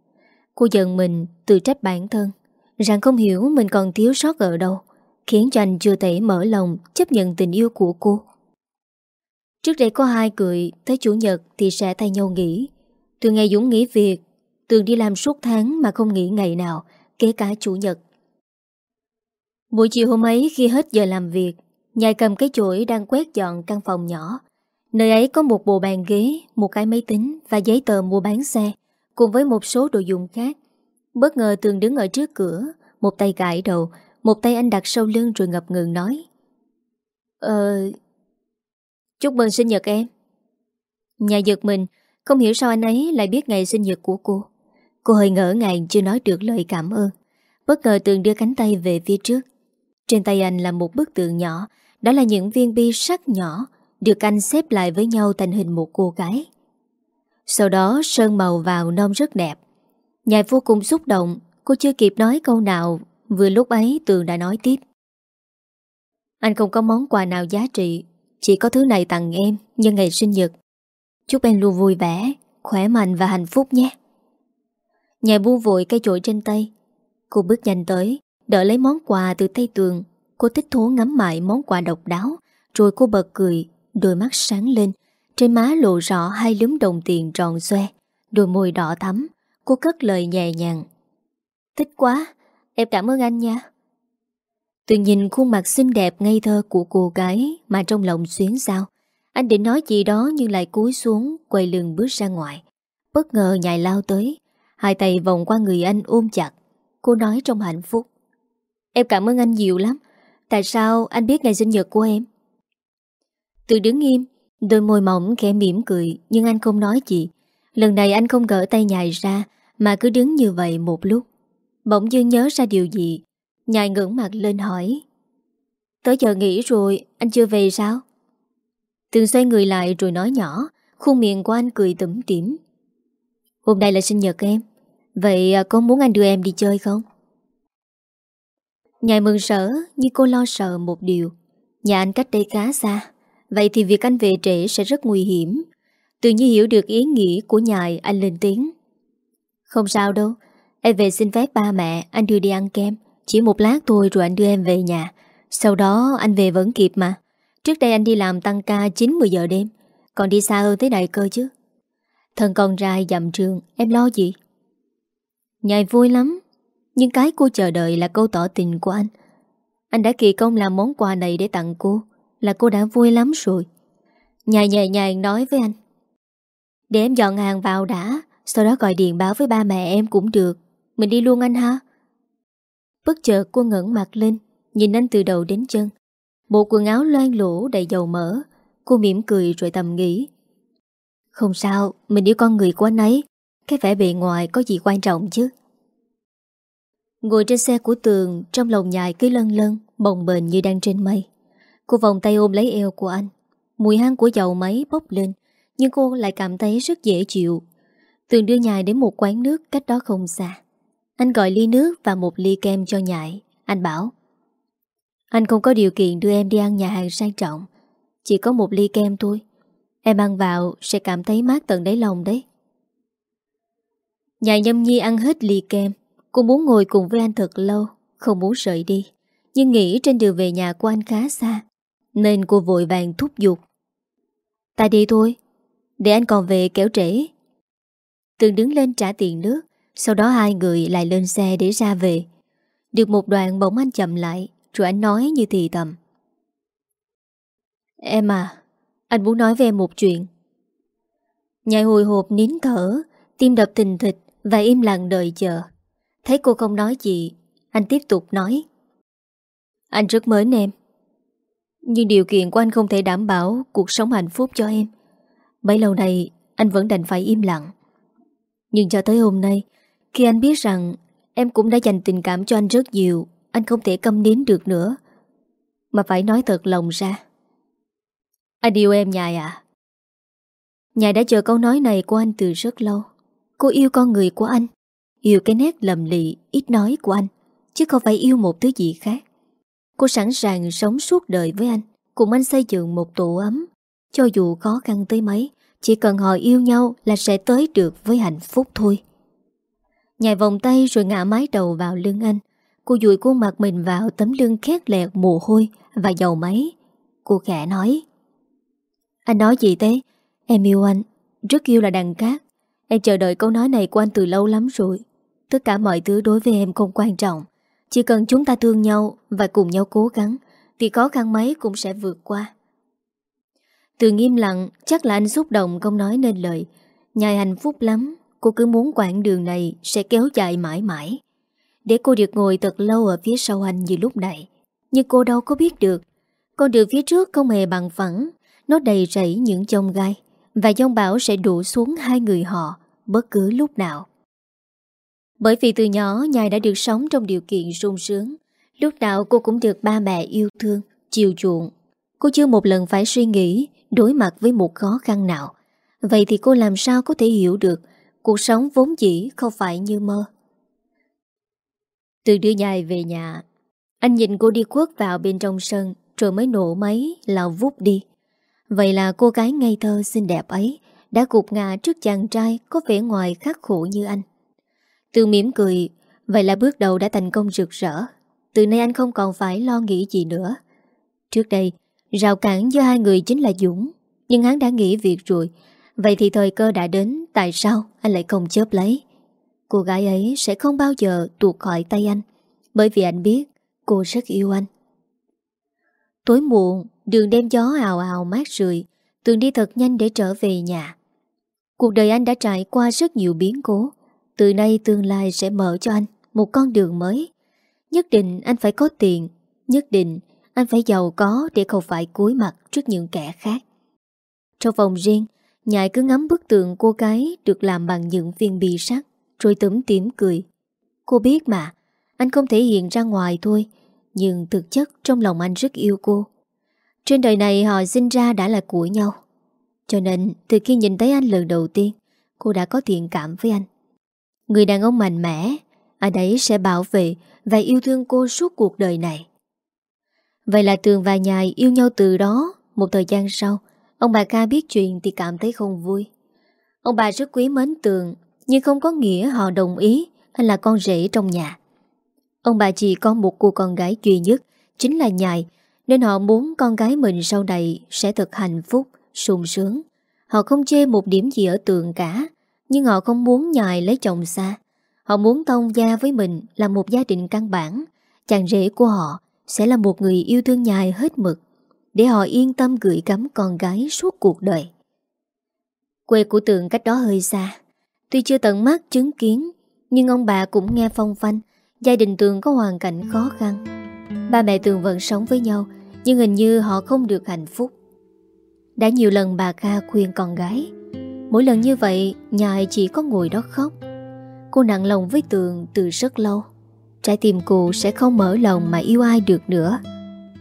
Cô giận mình tự trách bản thân, rằng không hiểu mình còn thiếu sót ở đâu, khiến cho anh chưa thể mở lòng chấp nhận tình yêu của cô. Trước đây có hai cười, tới chủ nhật thì sẽ thay nhau nghỉ. Từ ngày Dũng nghỉ việc, Tường đi làm suốt tháng mà không nghỉ ngày nào, kể cả chủ nhật. Buổi chiều hôm ấy khi hết giờ làm việc, nhai cầm cái chuỗi đang quét dọn căn phòng nhỏ. Nơi ấy có một bộ bàn ghế, một cái máy tính và giấy tờ mua bán xe, cùng với một số đồ dùng khác. Bất ngờ Tường đứng ở trước cửa, một tay gãi đầu, một tay anh đặt sau lưng rồi ngập ngừng nói. Ờ... Chúc mừng sinh nhật em. Nhà giật mình, không hiểu sao anh ấy lại biết ngày sinh nhật của cô. Cô hơi ngỡ ngàng chưa nói được lời cảm ơn. Bất ngờ Tường đưa cánh tay về phía trước. Trên tay anh là một bức tượng nhỏ, đó là những viên bi sắt nhỏ, được anh xếp lại với nhau thành hình một cô gái. Sau đó sơn màu vào non rất đẹp. Nhài vô cùng xúc động, cô chưa kịp nói câu nào, vừa lúc ấy Tường đã nói tiếp. Anh không có món quà nào giá trị, chỉ có thứ này tặng em nhân ngày sinh nhật. Chúc em luôn vui vẻ, khỏe mạnh và hạnh phúc nhé. Nhài buông vội cây chổi trên tay. Cô bước nhanh tới, đỡ lấy món quà từ tay tường. Cô thích thú ngắm mại món quà độc đáo, rồi cô bật cười, đôi mắt sáng lên. Trên má lộ rõ hai lúm đồng tiền tròn xoe, đôi môi đỏ thắm. Cô cất lời nhẹ nhàng. Thích quá, em cảm ơn anh nha. Tường nhìn khuôn mặt xinh đẹp ngây thơ của cô gái mà trong lòng xuyến sao. Anh định nói gì đó nhưng lại cúi xuống, quay lưng bước ra ngoài. Bất ngờ nhài lao tới, hai tay vòng qua người anh ôm chặt. Cô nói trong hạnh phúc. Em cảm ơn anh nhiều lắm. Tại sao anh biết ngày sinh nhật của em? Từ đứng im, đôi môi mỏng khẽ mỉm cười nhưng anh không nói gì. Lần này anh không gỡ tay nhài ra mà cứ đứng như vậy một lúc. Bỗng dưng nhớ ra điều gì. Nhài ngưỡng mặt lên hỏi. Tới giờ nghỉ rồi, anh chưa về sao? Tường xoay người lại rồi nói nhỏ, khuôn miệng của anh cười tủm tỉm. Hôm nay là sinh nhật em, vậy à, có muốn anh đưa em đi chơi không? Nhài mừng sở, nhưng cô lo sợ một điều. Nhà anh cách đây khá xa, vậy thì việc anh về trễ sẽ rất nguy hiểm. Tự như hiểu được ý nghĩ của nhài, anh lên tiếng. Không sao đâu, em về xin phép ba mẹ, anh đưa đi ăn kem. Chỉ một lát thôi rồi anh đưa em về nhà. Sau đó anh về vẫn kịp mà. Trước đây anh đi làm tăng ca 9-10 giờ đêm Còn đi xa hơn tới này cơ chứ Thần con trai dặm trường Em lo gì Nhài vui lắm nhưng cái cô chờ đợi là câu tỏ tình của anh. Anh đã kỳ công làm món quà này để tặng cô, Là cô đã vui lắm rồi. Nhài nhài nhài nói với anh. Để em dọn hàng vào đã, Sau đó gọi điện báo với ba mẹ em cũng được. Mình đi luôn anh ha. Bất chợt cô ngẩn mặt lên, Nhìn anh từ đầu đến chân. Bộ quần áo loan lỗ đầy dầu mỡ, Cô mỉm cười rồi tầm nghĩ. Không sao, Mình yêu con người của anh ấy, Cái vẻ bề ngoài có gì quan trọng chứ? Ngồi trên xe của tường, Trong lòng nhài cứ lân lân, Bồng bềnh như đang trên mây. Cô vòng tay ôm lấy eo của anh. Mùi hăng của dầu máy bốc lên, Nhưng cô lại cảm thấy rất dễ chịu. Tường đưa nhài đến một quán nước cách đó không xa. Anh gọi ly nước và một ly kem cho nhài. Anh bảo, anh không có điều kiện đưa em đi ăn nhà hàng sang trọng. Chỉ có một ly kem thôi. Em ăn vào sẽ cảm thấy mát tận đáy lòng đấy. Nhà nhâm nhi ăn hết ly kem. Cô muốn ngồi cùng với anh thật lâu, Không muốn rời đi. Nhưng nghĩ trên đường về nhà của anh khá xa, Nên cô vội vàng thúc giục. Ta đi thôi, Để anh còn về kéo trễ. Tường đứng lên trả tiền nước, Sau đó hai người lại lên xe để ra về. Được một đoạn bỗng anh chậm lại, Rồi anh nói như thì tầm Em à Anh muốn nói với em một chuyện. Nhạy hồi hộp nín thở, Tim đập tình thịt Và im lặng đợi chờ. Thấy cô không nói gì, Anh tiếp tục nói. Anh rất mến em. Nhưng điều kiện của anh không thể đảm bảo Cuộc sống hạnh phúc cho em. Bấy lâu nay, anh vẫn đành phải im lặng. Nhưng cho tới hôm nay, Khi anh biết rằng Em cũng đã dành tình cảm cho anh rất nhiều, Anh không thể câm nín được nữa. Mà phải nói thật lòng ra. Anh yêu em, nhài à Nhài đã chờ câu nói này của anh từ rất lâu. Cô yêu con người của anh. Yêu cái nét lầm lì, Ít nói của anh, Chứ không phải yêu một thứ gì khác. Cô sẵn sàng sống suốt đời với anh, Cùng anh xây dựng một tổ ấm. Cho dù khó khăn tới mấy, Chỉ cần họ yêu nhau là sẽ tới được với hạnh phúc thôi. Nhài vòng tay rồi ngã mái đầu vào lưng anh. Cô dùi khuôn mặt mình vào tấm lưng khét lẹt mồ hôi và dầu máy. Cô khẽ nói, Anh nói gì thế? Em yêu anh, Rất yêu là đằng cát. Em chờ đợi câu nói này của anh từ lâu lắm rồi. Tất cả mọi thứ đối với em không quan trọng. Chỉ cần chúng ta thương nhau Và cùng nhau cố gắng, Thì khó khăn mấy cũng sẽ vượt qua. Từ nghiêm lặng, Chắc là anh xúc động không nói nên lời. Nhài hạnh phúc lắm, Cô cứ muốn quãng đường này sẽ kéo dài mãi mãi. Để cô được ngồi thật lâu ở phía sau anh như lúc này, Nhưng cô đâu có biết được. Con đường phía trước không hề bằng phẳng, Nó đầy rẫy những chông gai, Và dông bão sẽ đổ xuống hai người họ Bất cứ lúc nào. Bởi vì từ nhỏ, Nhài đã được sống trong điều kiện sung sướng. Lúc nào cô cũng được ba mẹ yêu thương, Chiều chuộng. Cô chưa một lần phải suy nghĩ, Đối mặt với một khó khăn nào. Vậy thì cô làm sao có thể hiểu được Cuộc sống vốn dĩ không phải như mơ? Từ đưa nhài về nhà, Anh nhìn cô đi khuất vào bên trong sân, Rồi mới nổ máy lao vút đi. Vậy là cô gái ngây thơ xinh đẹp ấy, Đã gục ngã trước chàng trai Có vẻ ngoài khắc khổ như anh. Từ mỉm cười. Vậy là bước đầu đã thành công rực rỡ. Từ nay anh không còn phải lo nghĩ gì nữa. Trước đây, Rào cản giữa hai người chính là Dũng. Nhưng hắn đã nghĩ việc rồi. Vậy thì thời cơ đã đến, Tại sao anh lại không chớp lấy? Cô gái ấy sẽ không bao giờ tuột khỏi tay anh. Bởi vì anh biết Cô rất yêu anh. Tối muộn, Đường đêm gió ào ào mát rượi, Tường đi thật nhanh để trở về nhà. Cuộc đời anh đã trải qua rất nhiều biến cố. Từ nay tương lai sẽ mở cho anh Một con đường mới Nhất định anh phải có tiền Nhất định anh phải giàu có Để không phải cúi mặt trước những kẻ khác Trong phòng riêng Nhại cứ ngắm bức tượng cô gái được làm bằng những viên bi sắt, rồi tấm tím cười. Cô biết mà, anh không thể hiện ra ngoài thôi, nhưng thực chất trong lòng anh rất yêu cô. Trên đời này họ sinh ra đã là của nhau. Cho nên, từ khi nhìn thấy anh lần đầu tiên, cô đã có thiện cảm với anh. Người đàn ông mạnh mẽ, anh ấy sẽ bảo vệ và yêu thương cô suốt cuộc đời này. Vậy là Tường và Nhài yêu nhau từ đó, một thời gian sau, Ông bà ca biết chuyện thì cảm thấy không vui. Ông bà rất quý mến Tường Nhưng không có nghĩa họ đồng ý Anh là con rể trong nhà. Ông bà chỉ có một cô con gái duy nhất Chính là Nhài Nên họ muốn con gái mình sau này Sẽ thật hạnh phúc, sung sướng. Họ không chê một điểm gì ở Tường cả. Nhưng họ không muốn Nhài lấy chồng xa Họ muốn thông gia với mình Là một gia đình căn bản Chàng rể của họ Sẽ là một người yêu thương Nhài hết mực để họ yên tâm gửi gắm con gái suốt cuộc đời. Quê của Tường cách đó hơi xa, tuy chưa tận mắt chứng kiến, nhưng ông bà cũng nghe phong phanh, gia đình Tường có hoàn cảnh khó khăn. Ba mẹ Tường vẫn sống với nhau, nhưng hình như họ không được hạnh phúc. Đã nhiều lần bà Kha khuyên con gái, mỗi lần như vậy, nhà chỉ có ngồi đó khóc. Cô nặng lòng với Tường từ rất lâu. Trái tim cô sẽ không mở lòng mà yêu ai được nữa.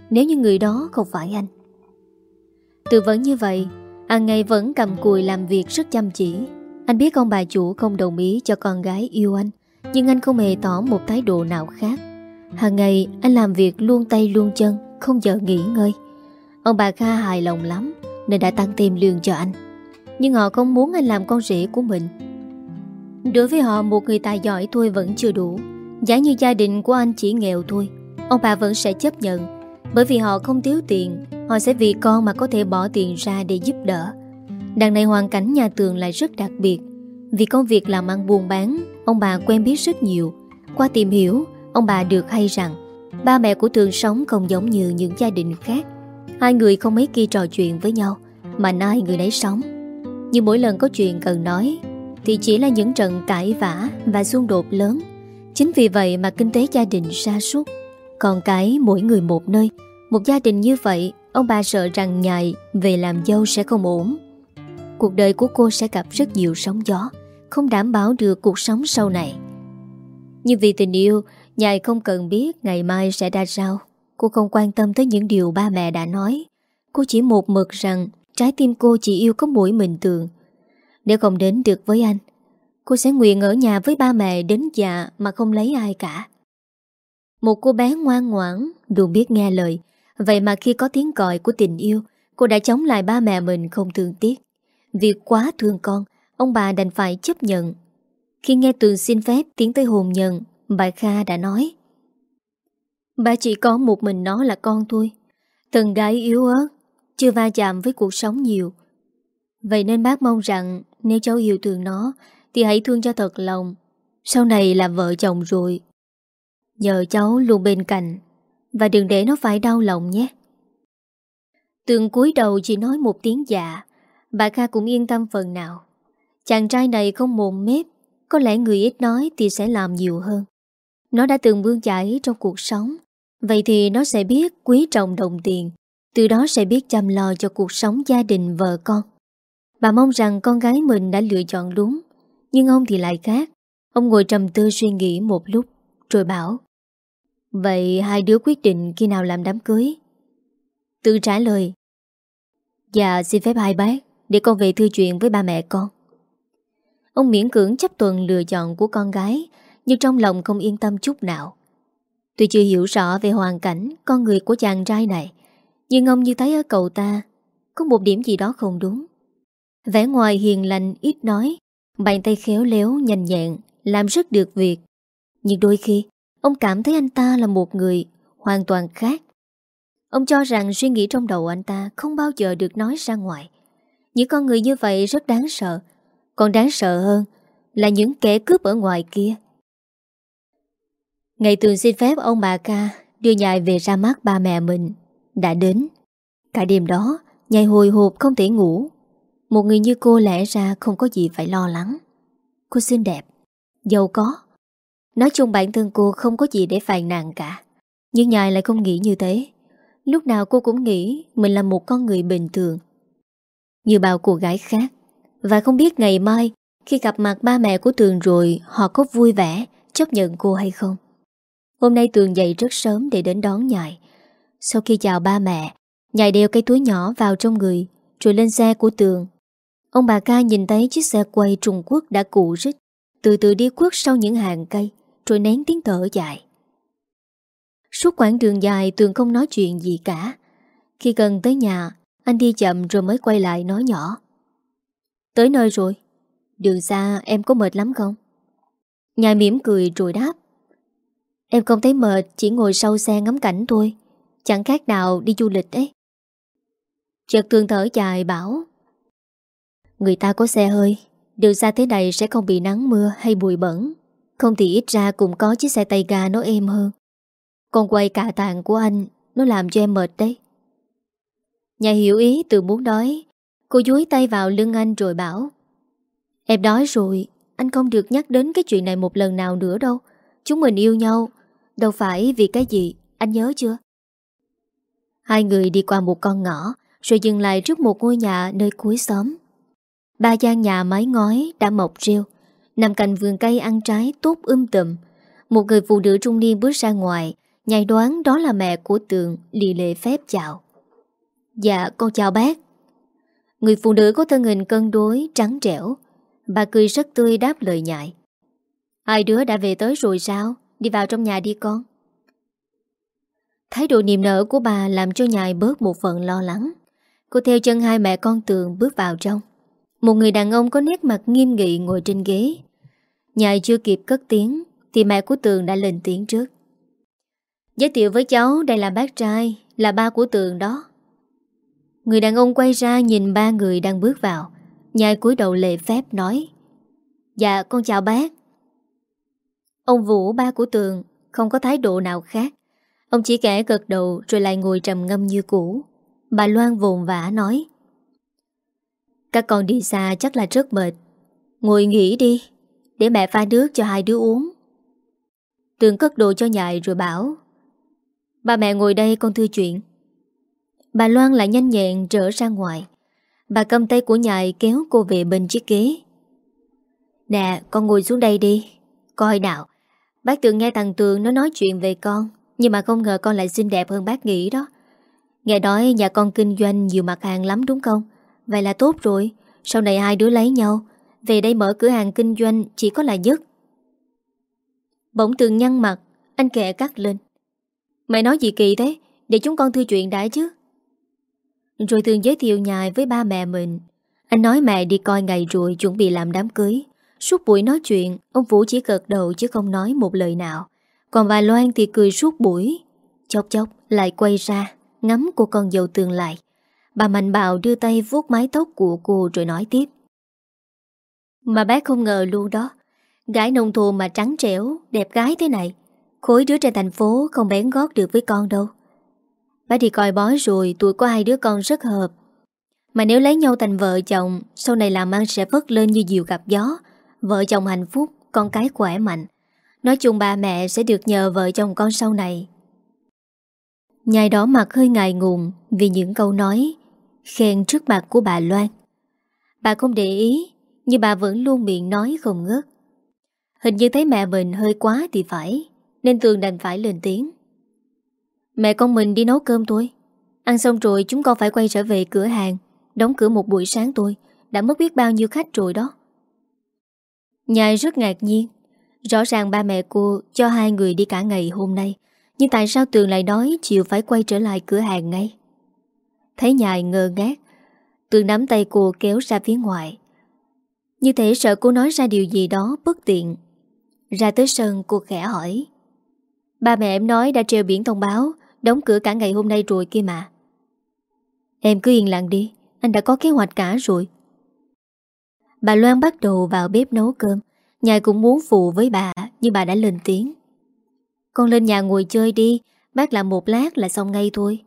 Nếu như người đó không phải anh từ vẫn như vậy hàng ngày vẫn cầm cùi làm việc rất chăm chỉ Anh biết ông bà chủ không đồng ý cho con gái yêu anh Nhưng anh không hề tỏ một thái độ nào khác Hàng ngày anh làm việc luôn tay luôn chân Không giờ nghỉ ngơi Ông bà Kha hài lòng lắm Nên đã tăng thêm lương cho anh nhưng họ không muốn anh làm con rể của mình. Đối với họ, một người tài giỏi thôi vẫn chưa đủ. Giả như gia đình của anh chỉ nghèo thôi. Ông bà vẫn sẽ chấp nhận. Bởi vì họ không thiếu tiền, Họ sẽ vì con mà có thể bỏ tiền ra để giúp đỡ. Đằng này hoàn cảnh nhà Tường lại rất đặc biệt. Vì công việc làm ăn buôn bán, Ông bà quen biết rất nhiều. Qua tìm hiểu, Ông bà được hay rằng, Ba mẹ của Tường sống không giống như những gia đình khác. Hai người không mấy khi trò chuyện với nhau, Mà nay người nấy sống. Nhưng mỗi lần có chuyện cần nói, Thì chỉ là những trận cãi vã Và xung đột lớn. Chính vì vậy mà kinh tế gia đình sa sút. Còn cái mỗi người một nơi. Một gia đình như vậy, Ông bà sợ rằng nhài về làm dâu sẽ không ổn. Cuộc đời của cô sẽ gặp rất nhiều sóng gió, Không đảm bảo được cuộc sống sau này. Nhưng vì tình yêu, Nhài không cần biết ngày mai sẽ ra sao. Cô không quan tâm tới những điều ba mẹ đã nói. Cô chỉ một mực rằng Trái tim cô chỉ yêu có mỗi mình tường. Nếu không đến được với anh, Cô sẽ nguyện ở nhà với ba mẹ đến già Mà không lấy ai cả. Một cô bé ngoan ngoãn, Luôn biết nghe lời. Vậy mà khi có tiếng gọi của tình yêu, Cô đã chống lại ba mẹ mình không thương tiếc. Vì quá thương con, Ông bà đành phải chấp nhận. Khi nghe Tường xin phép tiến tới hồn nhận Bà Kha đã nói, Bà chỉ có một mình nó là con thôi. Thần gái yếu ớt chưa va chạm với cuộc sống nhiều. Vậy nên bác mong rằng Nếu cháu yêu thương nó, Thì hãy thương cho thật lòng. Sau này là vợ chồng rồi. Nhờ cháu luôn bên cạnh, Và đừng để nó phải đau lòng nhé. Tường cúi đầu chỉ nói một tiếng dạ Bà Kha cũng yên tâm phần nào. Chàng trai này không mồm mép, Có lẽ người ít nói thì sẽ làm nhiều hơn. Nó đã từng bươn chải trong cuộc sống, Vậy thì nó sẽ biết quý trọng đồng tiền. Từ đó sẽ biết chăm lo cho cuộc sống gia đình vợ con. Bà mong rằng con gái mình đã lựa chọn đúng, Nhưng ông thì lại khác. Ông ngồi trầm tư suy nghĩ một lúc, Rồi bảo, Vậy hai đứa quyết định khi nào làm đám cưới? Tư trả lời Dạ xin phép hai bác, Để con về thư chuyện với ba mẹ con. Ông miễn cưỡng chấp tuần lựa chọn của con gái, Nhưng trong lòng không yên tâm chút nào. Tuy chưa hiểu rõ về hoàn cảnh Con người của chàng trai này nhưng ông như thấy ở cậu ta, Có một điểm gì đó không đúng. Vẻ ngoài hiền lành, ít nói, Bàn tay khéo léo, nhanh nhẹn, Làm rất được việc. Nhưng đôi khi, Ông cảm thấy anh ta là một người Hoàn toàn khác. Ông cho rằng suy nghĩ trong đầu anh ta Không bao giờ được nói ra ngoài. Những con người như vậy rất đáng sợ. Còn đáng sợ hơn Là những kẻ cướp ở ngoài kia. Ngày tường xin phép ông bà ca Đưa nhài về ra mắt ba mẹ mình. Đã đến. Cả đêm đó Nhài hồi hộp không thể ngủ. Một người như cô lẽ ra không có gì phải lo lắng. Cô xinh đẹp, Giàu có. Nói chung bản thân cô không có gì để phàn nàn cả. Nhưng nhài lại không nghĩ như thế. Lúc nào cô cũng nghĩ Mình là một con người bình thường. Như bao cô gái khác. Và không biết ngày mai, Khi gặp mặt ba mẹ của Tường rồi, Họ có vui vẻ, Chấp nhận cô hay không. Hôm nay Tường dậy rất sớm để đến đón Nhài. Sau khi chào ba mẹ Nhài đeo cái túi nhỏ vào trong người, Rồi lên xe của Tường. Ông bà ca nhìn thấy chiếc xe quay Trung Quốc đã cụ rít Từ từ đi khuất sau những hàng cây, Rồi nén tiếng thở dài. Suốt quãng đường dài, Tường không nói chuyện gì cả. Khi gần tới nhà, Anh đi chậm rồi mới quay lại nói nhỏ. Tới nơi rồi. Đường xa, em có mệt lắm không? Nhài mỉm cười rồi đáp. Em không thấy mệt, Chỉ ngồi sau xe ngắm cảnh thôi. Chẳng khác nào đi du lịch ấy. Chợt thương thở dài bảo, Người ta có xe hơi, Đường xa thế này sẽ không bị nắng mưa hay bụi bẩn. Không thì ít ra cũng có chiếc xe tay ga nó êm hơn. Còn quay cả tạng của anh, Nó làm cho em mệt đấy. Nhà hiểu ý từ muốn đói Cô dúi tay vào lưng anh rồi bảo, Em đói rồi, Anh không được nhắc đến cái chuyện này một lần nào nữa đâu. Chúng mình yêu nhau, Đâu phải vì cái gì, Anh nhớ chưa? Hai người đi qua một con ngõ, Rồi dừng lại trước một ngôi nhà nơi cuối xóm. Ba gian nhà mái ngói đã mọc rêu, Nằm cạnh vườn cây ăn trái tốt um tùm. Một người phụ nữ trung niên bước ra ngoài, Nhảy đoán đó là mẹ của Tường Lì lệ phép chào. Dạ con chào bác. Người phụ nữ có thân hình cân đối, Trắng trẻo. Bà cười rất tươi đáp lời nhại. Hai đứa đã về tới rồi sao? Đi vào trong nhà đi con. Thái độ niềm nở của bà Làm cho nhài bớt một phần lo lắng. Cô theo chân hai mẹ con tường bước vào trong. Một người đàn ông có nét mặt nghiêm nghị ngồi trên ghế. Nhài chưa kịp cất tiếng, Thì mẹ của Tường đã lên tiếng trước. Giới thiệu với cháu Đây là bác trai, Là ba của Tường đó. Người đàn ông quay ra nhìn ba người đang bước vào. Nhài cúi đầu lệ phép nói Dạ con chào bác. Ông Vũ, ba của Tường, Không có thái độ nào khác. Ông chỉ kẻ gật đầu rồi lại ngồi trầm ngâm như cũ. Bà Loan vồn vã nói, Các con đi xa chắc là rất mệt. Ngồi nghỉ đi, Để mẹ pha nước cho hai đứa uống. Tường cất đồ cho nhại rồi bảo, Ba mẹ ngồi đây con thư chuyện. Bà Loan lại nhanh nhẹn trở ra ngoài. Bà cầm tay của nhại kéo cô về bên chiếc ghế. Nè, con ngồi xuống đây đi. Coi nào, Bác Tường nghe thằng Tường nó nói chuyện về con. Nhưng mà không ngờ con lại xinh đẹp hơn bác nghĩ đó. Nghe nói nhà con kinh doanh nhiều mặt hàng lắm đúng không? Vậy là tốt rồi. Sau này hai đứa lấy nhau. Về đây mở cửa hàng kinh doanh chỉ có là giấc Bỗng Tường nhăn mặt, Anh kệ cắt lên. Mày nói gì kỳ thế? Để chúng con thư chuyện đã chứ. Rồi Tường giới thiệu nhài với ba mẹ mình. Anh nói mẹ đi coi ngày rồi Chuẩn bị làm đám cưới. Suốt buổi nói chuyện, Ông Vũ chỉ gật đầu chứ không nói một lời nào. Còn bà Loan thì cười suốt buổi. Chốc chốc lại quay ra, Ngắm cô con dâu tương lại Bà Mạnh bạo đưa tay vuốt mái tóc của cô Rồi nói tiếp. Mà bác không ngờ luôn đó, Gái nông thôn mà trắng trẻo, Đẹp gái thế này, Khối đứa trên thành phố không bén gót được với con đâu. Bác đi coi bói rồi Tuổi có hai đứa con rất hợp. Mà nếu lấy nhau thành vợ chồng, Sau này làm ăn sẽ vất lên như diều gặp gió. Vợ chồng hạnh phúc, Con cái khỏe mạnh. Nói chung ba mẹ sẽ được nhờ vợ chồng con sau này. Nhai đỏ mặt hơi ngại ngùng Vì những câu nói Khen trước mặt của bà Loan. Bà không để ý, Nhưng bà vẫn luôn miệng nói không ngớt. Hình như thấy mẹ mình hơi quá thì phải, Nên Tường đành phải lên tiếng. Mẹ con mình đi nấu cơm thôi. Ăn xong rồi chúng con phải quay trở về cửa hàng, Đóng cửa một buổi sáng tôi Đã mất biết bao nhiêu khách rồi đó. Nhài rất ngạc nhiên. Rõ ràng ba mẹ cô cho hai người đi cả ngày hôm nay, Nhưng tại sao Tường lại nói chiều phải quay trở lại cửa hàng ngay? Thấy nhài ngơ ngác, Tường nắm tay cô kéo ra phía ngoài. Như thể sợ cô nói ra điều gì đó bất tiện. Ra tới sân, cô khẽ hỏi. Ba mẹ em nói đã treo biển thông báo, Đóng cửa cả ngày hôm nay rồi kia mà. Em cứ yên lặng đi, Anh đã có kế hoạch cả rồi. Bà Loan bắt đầu vào bếp nấu cơm. Nhài cũng muốn phụ với bà, Nhưng bà đã lên tiếng. Con lên nhà ngồi chơi đi, Bác làm một lát là xong ngay thôi.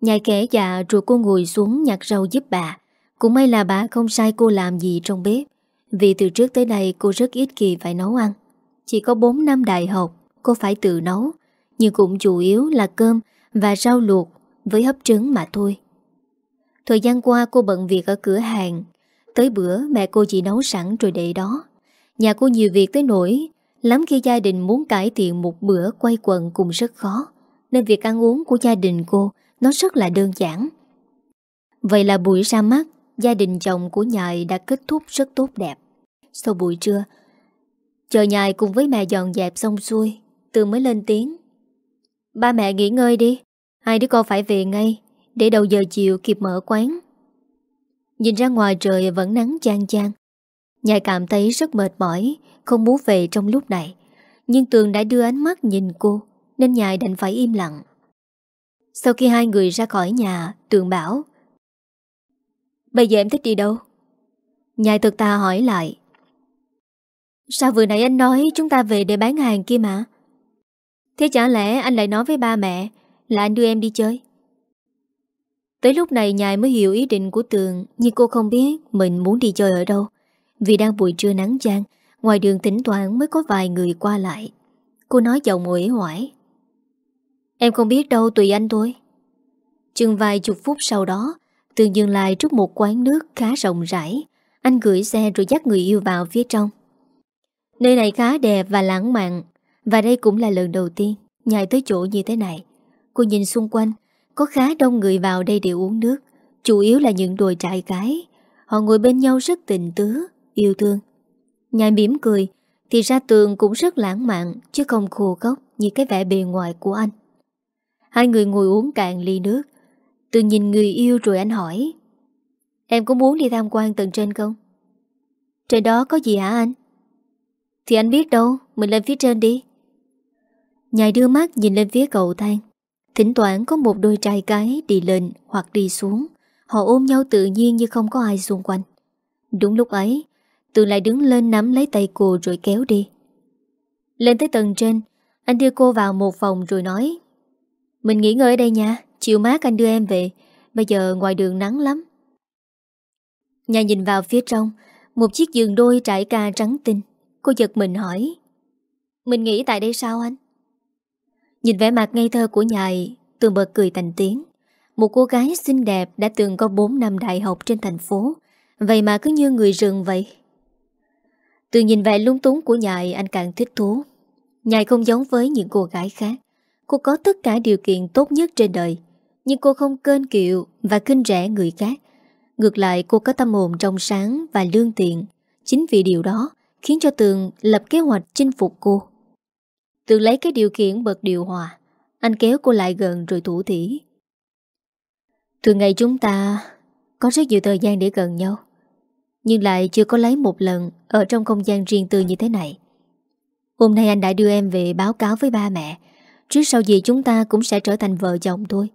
Nhài kể dạ rồi cô ngồi xuống nhặt rau giúp bà. Cũng may là bà không sai cô làm gì trong bếp, Vì từ trước tới nay cô rất ít kỳ phải nấu ăn. Chỉ có 4 năm đại học, Cô phải tự nấu, Nhưng cũng chủ yếu là cơm Và rau luộc với hấp trứng mà thôi. Thời gian qua cô bận việc ở cửa hàng. Tới bữa mẹ cô chỉ nấu sẵn rồi để đó. Nhà cô nhiều việc tới nỗi, Lắm khi gia đình muốn cải thiện một bữa quay quần cũng rất khó, Nên việc ăn uống của gia đình cô Nó rất là đơn giản. Vậy là buổi ra mắt, Gia đình chồng của nhài đã kết thúc rất tốt đẹp. Sau buổi trưa Chờ nhài cùng với mẹ dọn dẹp xong xuôi từ mới lên tiếng. Ba mẹ nghỉ ngơi đi, Hai đứa con phải về ngay, Để đầu giờ chiều kịp mở quán. Nhìn ra ngoài trời vẫn nắng chang chang Nhài cảm thấy rất mệt mỏi, Không muốn về trong lúc này. Nhưng Tường đã đưa ánh mắt nhìn cô, Nên Nhài đành phải im lặng. Sau khi hai người ra khỏi nhà, Tường bảo, Bây giờ em thích đi đâu? Nhài thực ta hỏi lại, Sao vừa nãy anh nói Chúng ta về để bán hàng kia mà? Thế chả lẽ anh lại nói với ba mẹ Là anh đưa em đi chơi? Tới lúc này nhài mới hiểu ý định của Tường, Nhưng cô không biết mình muốn đi chơi ở đâu. Vì đang buổi trưa nắng giang Ngoài đường thỉnh thoảng mới có vài người qua lại. Cô nói giọng ủi hoài Em không biết đâu tùy anh thôi. Chừng vài chục phút sau đó Tường dừng lại trước một quán nước khá rộng rãi. Anh gửi xe rồi dắt người yêu vào phía trong. Nơi này khá đẹp và lãng mạn, Và đây cũng là lần đầu tiên Nhài tới chỗ như thế này. Cô nhìn xung quanh, có khá đông người vào đây để uống nước, Chủ yếu là những đôi trại gái Họ ngồi bên nhau rất tình tứ. Yêu thương. Nhài mỉm cười, Thì ra tường cũng rất lãng mạn, Chứ không khô gốc như cái vẻ bề ngoài của anh. Hai người ngồi uống cạn ly nước. Tường nhìn người yêu rồi anh hỏi, Em có muốn đi tham quan tầng trên không? Trên đó có gì hả anh? Thì anh biết đâu, Mình lên phía trên đi. Nhài đưa mắt nhìn lên phía cầu thang. Thỉnh thoảng có một đôi trai cái đi lên hoặc đi xuống. Họ ôm nhau tự nhiên như không có ai xung quanh. Đúng lúc ấy Tường lại đứng lên nắm lấy tay cô rồi kéo đi. Lên tới tầng trên, Anh đưa cô vào một phòng rồi nói, Mình nghỉ ngơi ở đây nha, Chiều mát anh đưa em về, Bây giờ ngoài đường nắng lắm. Nhà nhìn vào phía trong, Một chiếc giường đôi trải ca trắng tinh. Cô giật mình hỏi, Mình nghĩ tại đây sao anh? Nhìn vẻ mặt ngây thơ của nhài Tường bật cười thành tiếng. Một cô gái xinh đẹp đã từng có 4 năm đại học trên thành phố, Vậy mà cứ như người rừng vậy. Từ nhìn vẻ lung túng của nhài, Anh càng thích thú. Nhài không giống với những cô gái khác. Cô có tất cả điều kiện tốt nhất trên đời, Nhưng cô không kênh kiệu Và kinh rẻ người khác. Ngược lại, cô có tâm hồn trong sáng Và lương tiện Chính vì điều đó, Khiến cho Tường lập kế hoạch chinh phục cô. Tường lấy cái điều khiển bật điều hòa. Anh kéo cô lại gần rồi thủ thỉ. Thường ngày chúng ta Có rất nhiều thời gian để gần nhau. Nhưng lại chưa có lấy một lần Ở trong không gian riêng tư như thế này. Hôm nay anh đã đưa em về báo cáo với ba mẹ, Trước sau gì chúng ta cũng sẽ trở thành vợ chồng thôi.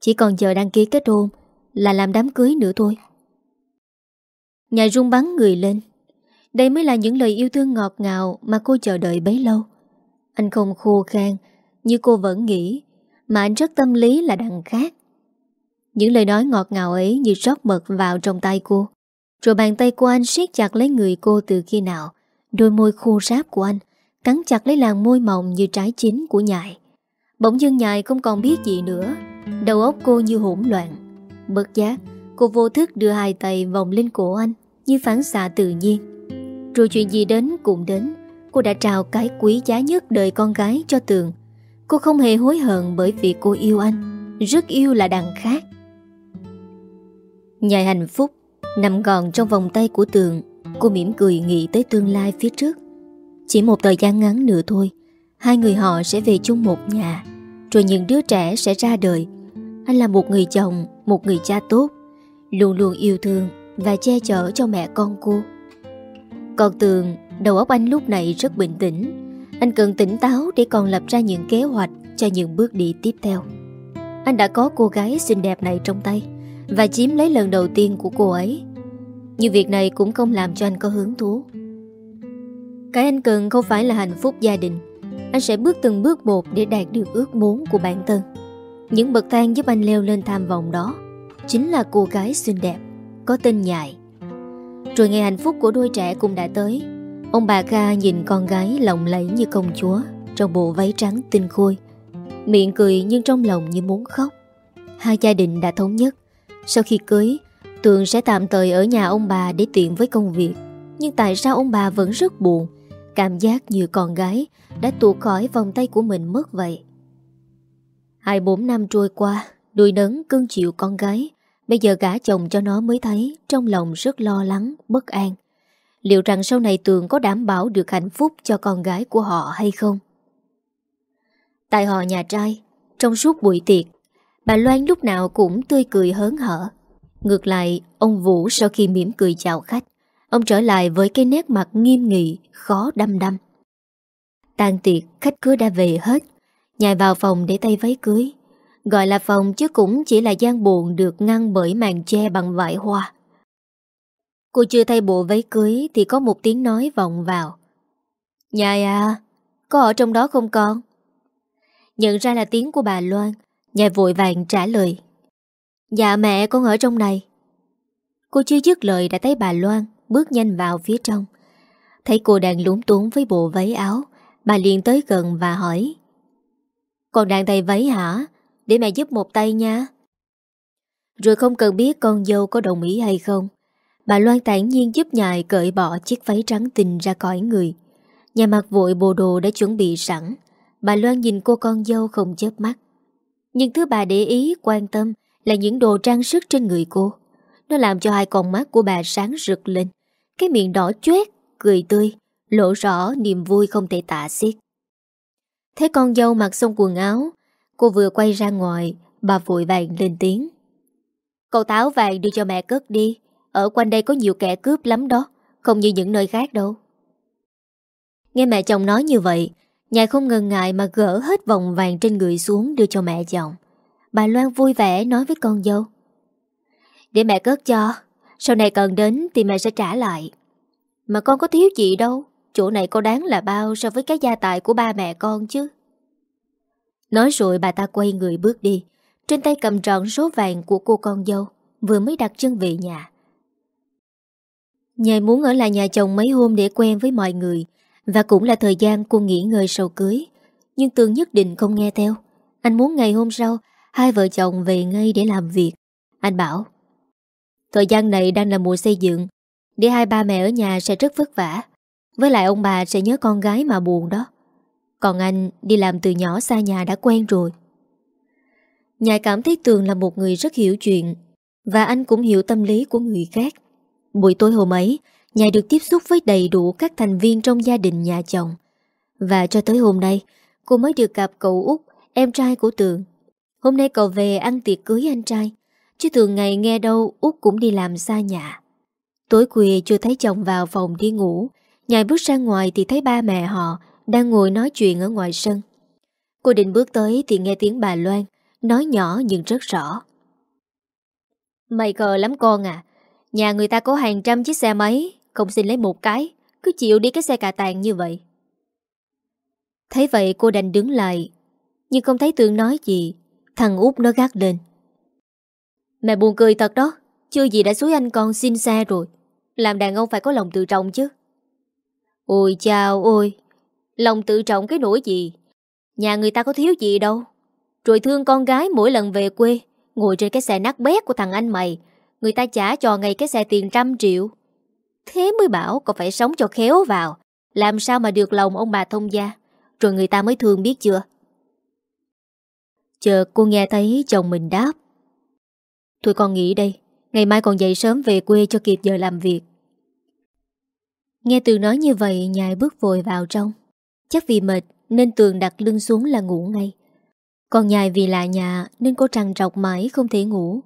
Chỉ còn chờ đăng ký kết hôn Là làm đám cưới nữa thôi. Nhà rung bắn người lên. Đây mới là những lời yêu thương ngọt ngào Mà cô chờ đợi bấy lâu. Anh không khô khan Như cô vẫn nghĩ, Mà anh rất tâm lý là đằng khác. Những lời nói ngọt ngào ấy Như rót mật vào trong tay cô. Rồi bàn tay của anh siết chặt lấy người cô từ khi nào. Đôi môi khô ráp của anh, Cắn chặt lấy làn môi mỏng như trái chín của nhài. Bỗng dưng nhài không còn biết gì nữa. Đầu óc cô như hỗn loạn. Bất giác, Cô vô thức đưa hai tay vòng lên cổ anh, Như phản xạ tự nhiên. Rồi chuyện gì đến cũng đến. Cô đã trao cái quý giá nhất đời con gái cho Tường. Cô không hề hối hận bởi vì cô yêu anh. Rất yêu là đằng khác. Nhài hạnh phúc. Nằm gọn trong vòng tay của Tường. Cô mỉm cười nghĩ tới tương lai phía trước. Chỉ một thời gian ngắn nữa thôi, Hai người họ sẽ về chung một nhà. Rồi những đứa trẻ sẽ ra đời. Anh là một người chồng, Một người cha tốt, Luôn luôn yêu thương Và che chở cho mẹ con cô. Còn Tường, Đầu óc anh lúc này rất bình tĩnh. Anh cần tỉnh táo để còn lập ra những kế hoạch Cho những bước đi tiếp theo. Anh đã có cô gái xinh đẹp này trong tay. Và chiếm lấy lần đầu tiên của cô ấy. Nhưng việc này cũng không làm cho anh có hứng thú. Cái anh cần không phải là hạnh phúc gia đình. Anh sẽ bước từng bước một để đạt được ước muốn của bản thân. Những bậc thang giúp anh leo lên tham vọng đó Chính là cô gái xinh đẹp, Có tên nhại. Rồi ngày hạnh phúc của đôi trẻ cũng đã tới. Ông bà Kha nhìn con gái lộng lẫy như công chúa Trong bộ váy trắng tinh khôi. Miệng cười nhưng trong lòng như muốn khóc. Hai gia đình đã thống nhất. Sau khi cưới Tường sẽ tạm thời ở nhà ông bà để tiện với công việc. Nhưng tại sao ông bà vẫn rất buồn? Cảm giác như con gái Đã tuột khỏi vòng tay của mình mất vậy. Hai bốn năm trôi qua Đuôi nấng cưng chịu con gái. Bây giờ gả chồng cho nó mới thấy Trong lòng rất lo lắng, bất an. Liệu rằng sau này Tường có đảm bảo được hạnh phúc cho con gái của họ hay không? Tại họ nhà trai, trong suốt buổi tiệc, bà Loan lúc nào cũng tươi cười hớn hở. Ngược lại, ông Vũ sau khi mỉm cười chào khách, ông trở lại với cái nét mặt nghiêm nghị, khó đâm đâm. Tàn tiệc, khách cưới đã về hết, nhài vào phòng để tay váy cưới. Gọi là phòng chứ cũng chỉ là gian buồn được ngăn bởi màn che bằng vải hoa. Cô chưa thay bộ váy cưới thì có một tiếng nói vọng vào. Nhài à, có ở trong đó không con? Nhận ra là tiếng của bà Loan, nhà vội vàng trả lời. Dạ mẹ con ở trong này. Cô chưa dứt lời đã thấy bà Loan bước nhanh vào phía trong. Thấy cô đang lúng túng với bộ váy áo, bà liền tới gần và hỏi. Con đang thay váy hả? Để mẹ giúp một tay nha. Rồi không cần biết con dâu có đồng ý hay không. Bà Loan tản nhiên giúp nhài cởi bỏ chiếc váy trắng tình ra khỏi người. Nhà mặc vội bộ đồ đã chuẩn bị sẵn. Bà Loan nhìn cô con dâu không chớp mắt. Nhưng thứ bà để ý quan tâm là những đồ trang sức trên người cô. Nó làm cho hai con mắt của bà sáng rực lên. Cái miệng đỏ choét, cười tươi, lộ rõ niềm vui không thể tả xiết. Thấy con dâu mặc xong quần áo, cô vừa quay ra ngoài, bà vội vàng lên tiếng. Cậu táo vàng đưa cho mẹ cất đi, ở quanh đây có nhiều kẻ cướp lắm đó Không như những nơi khác đâu Nghe mẹ chồng nói như vậy Nhài không ngần ngại mà gỡ hết vòng vàng trên người xuống đưa cho mẹ chồng Bà Loan vui vẻ nói với con dâu. Để mẹ cất cho, Sau này cần đến thì mẹ sẽ trả lại. Mà con có thiếu gì đâu, Chỗ này có đáng là bao so với cái gia tài của ba mẹ con chứ. Nói rồi bà ta quay người bước đi, Trên tay cầm trọn số vàng của cô con dâu, Vừa mới đặt chân về nhà. Nhài muốn ở lại nhà chồng mấy hôm để quen với mọi người và cũng là thời gian cô nghỉ ngơi sau cưới. Nhưng Tường nhất định không nghe theo. Anh muốn ngày hôm sau, Hai vợ chồng về ngay để làm việc. Anh bảo, Thời gian này đang là mùa xây dựng. Để hai ba mẹ ở nhà sẽ rất vất vả. Với lại ông bà sẽ nhớ con gái mà buồn đó. Còn anh đi làm từ nhỏ xa nhà đã quen rồi. Nhài cảm thấy Tường là một người rất hiểu chuyện, Và anh cũng hiểu tâm lý của người khác. Buổi tối hôm ấy Nhài được tiếp xúc với đầy đủ các thành viên trong gia đình nhà chồng. Và cho tới hôm nay, Cô mới được gặp cậu út, Em trai của Tường. Hôm nay cậu về ăn tiệc cưới anh trai, Chứ thường ngày nghe đâu út cũng đi làm xa nhà. Tối khuya chưa thấy chồng vào phòng đi ngủ, Nhài bước ra ngoài thì thấy ba mẹ họ Đang ngồi nói chuyện ở ngoài sân. Cô định bước tới thì nghe tiếng bà Loan Nói nhỏ nhưng rất rõ. Mày cờ lắm con à Nhà người ta có hàng trăm chiếc xe máy không xin lấy một cái. Cứ chịu đi cái xe cà tàn như vậy. Thấy vậy cô đành đứng lại. Nhưng không thấy Tường nói gì. Thằng út nó gắt lên. Mẹ buồn cười thật đó. Chưa gì đã suối anh con xin xe rồi. Làm đàn ông phải có lòng tự trọng chứ. Ôi chào, ôi. Lòng tự trọng cái nỗi gì? Nhà người ta có thiếu gì đâu. Rồi thương con gái mỗi lần về quê. Ngồi trên cái xe nát bét của thằng anh mày. Người ta trả cho ngày cái xe tiền trăm triệu. Thế mới bảo cậu phải sống cho khéo vào. Làm sao mà được lòng ông bà thông gia? Rồi người ta mới thương biết chưa? Chờ cô nghe thấy chồng mình đáp. Thôi con nghỉ đây, Ngày mai còn dậy sớm về quê cho kịp giờ làm việc. Nghe từ nói như vậy, Nhài bước vội vào trong. Chắc vì mệt nên tường đặt lưng xuống là ngủ ngay. Còn nhài vì lạ nhà Nên cô trằn trọc mãi không thể ngủ.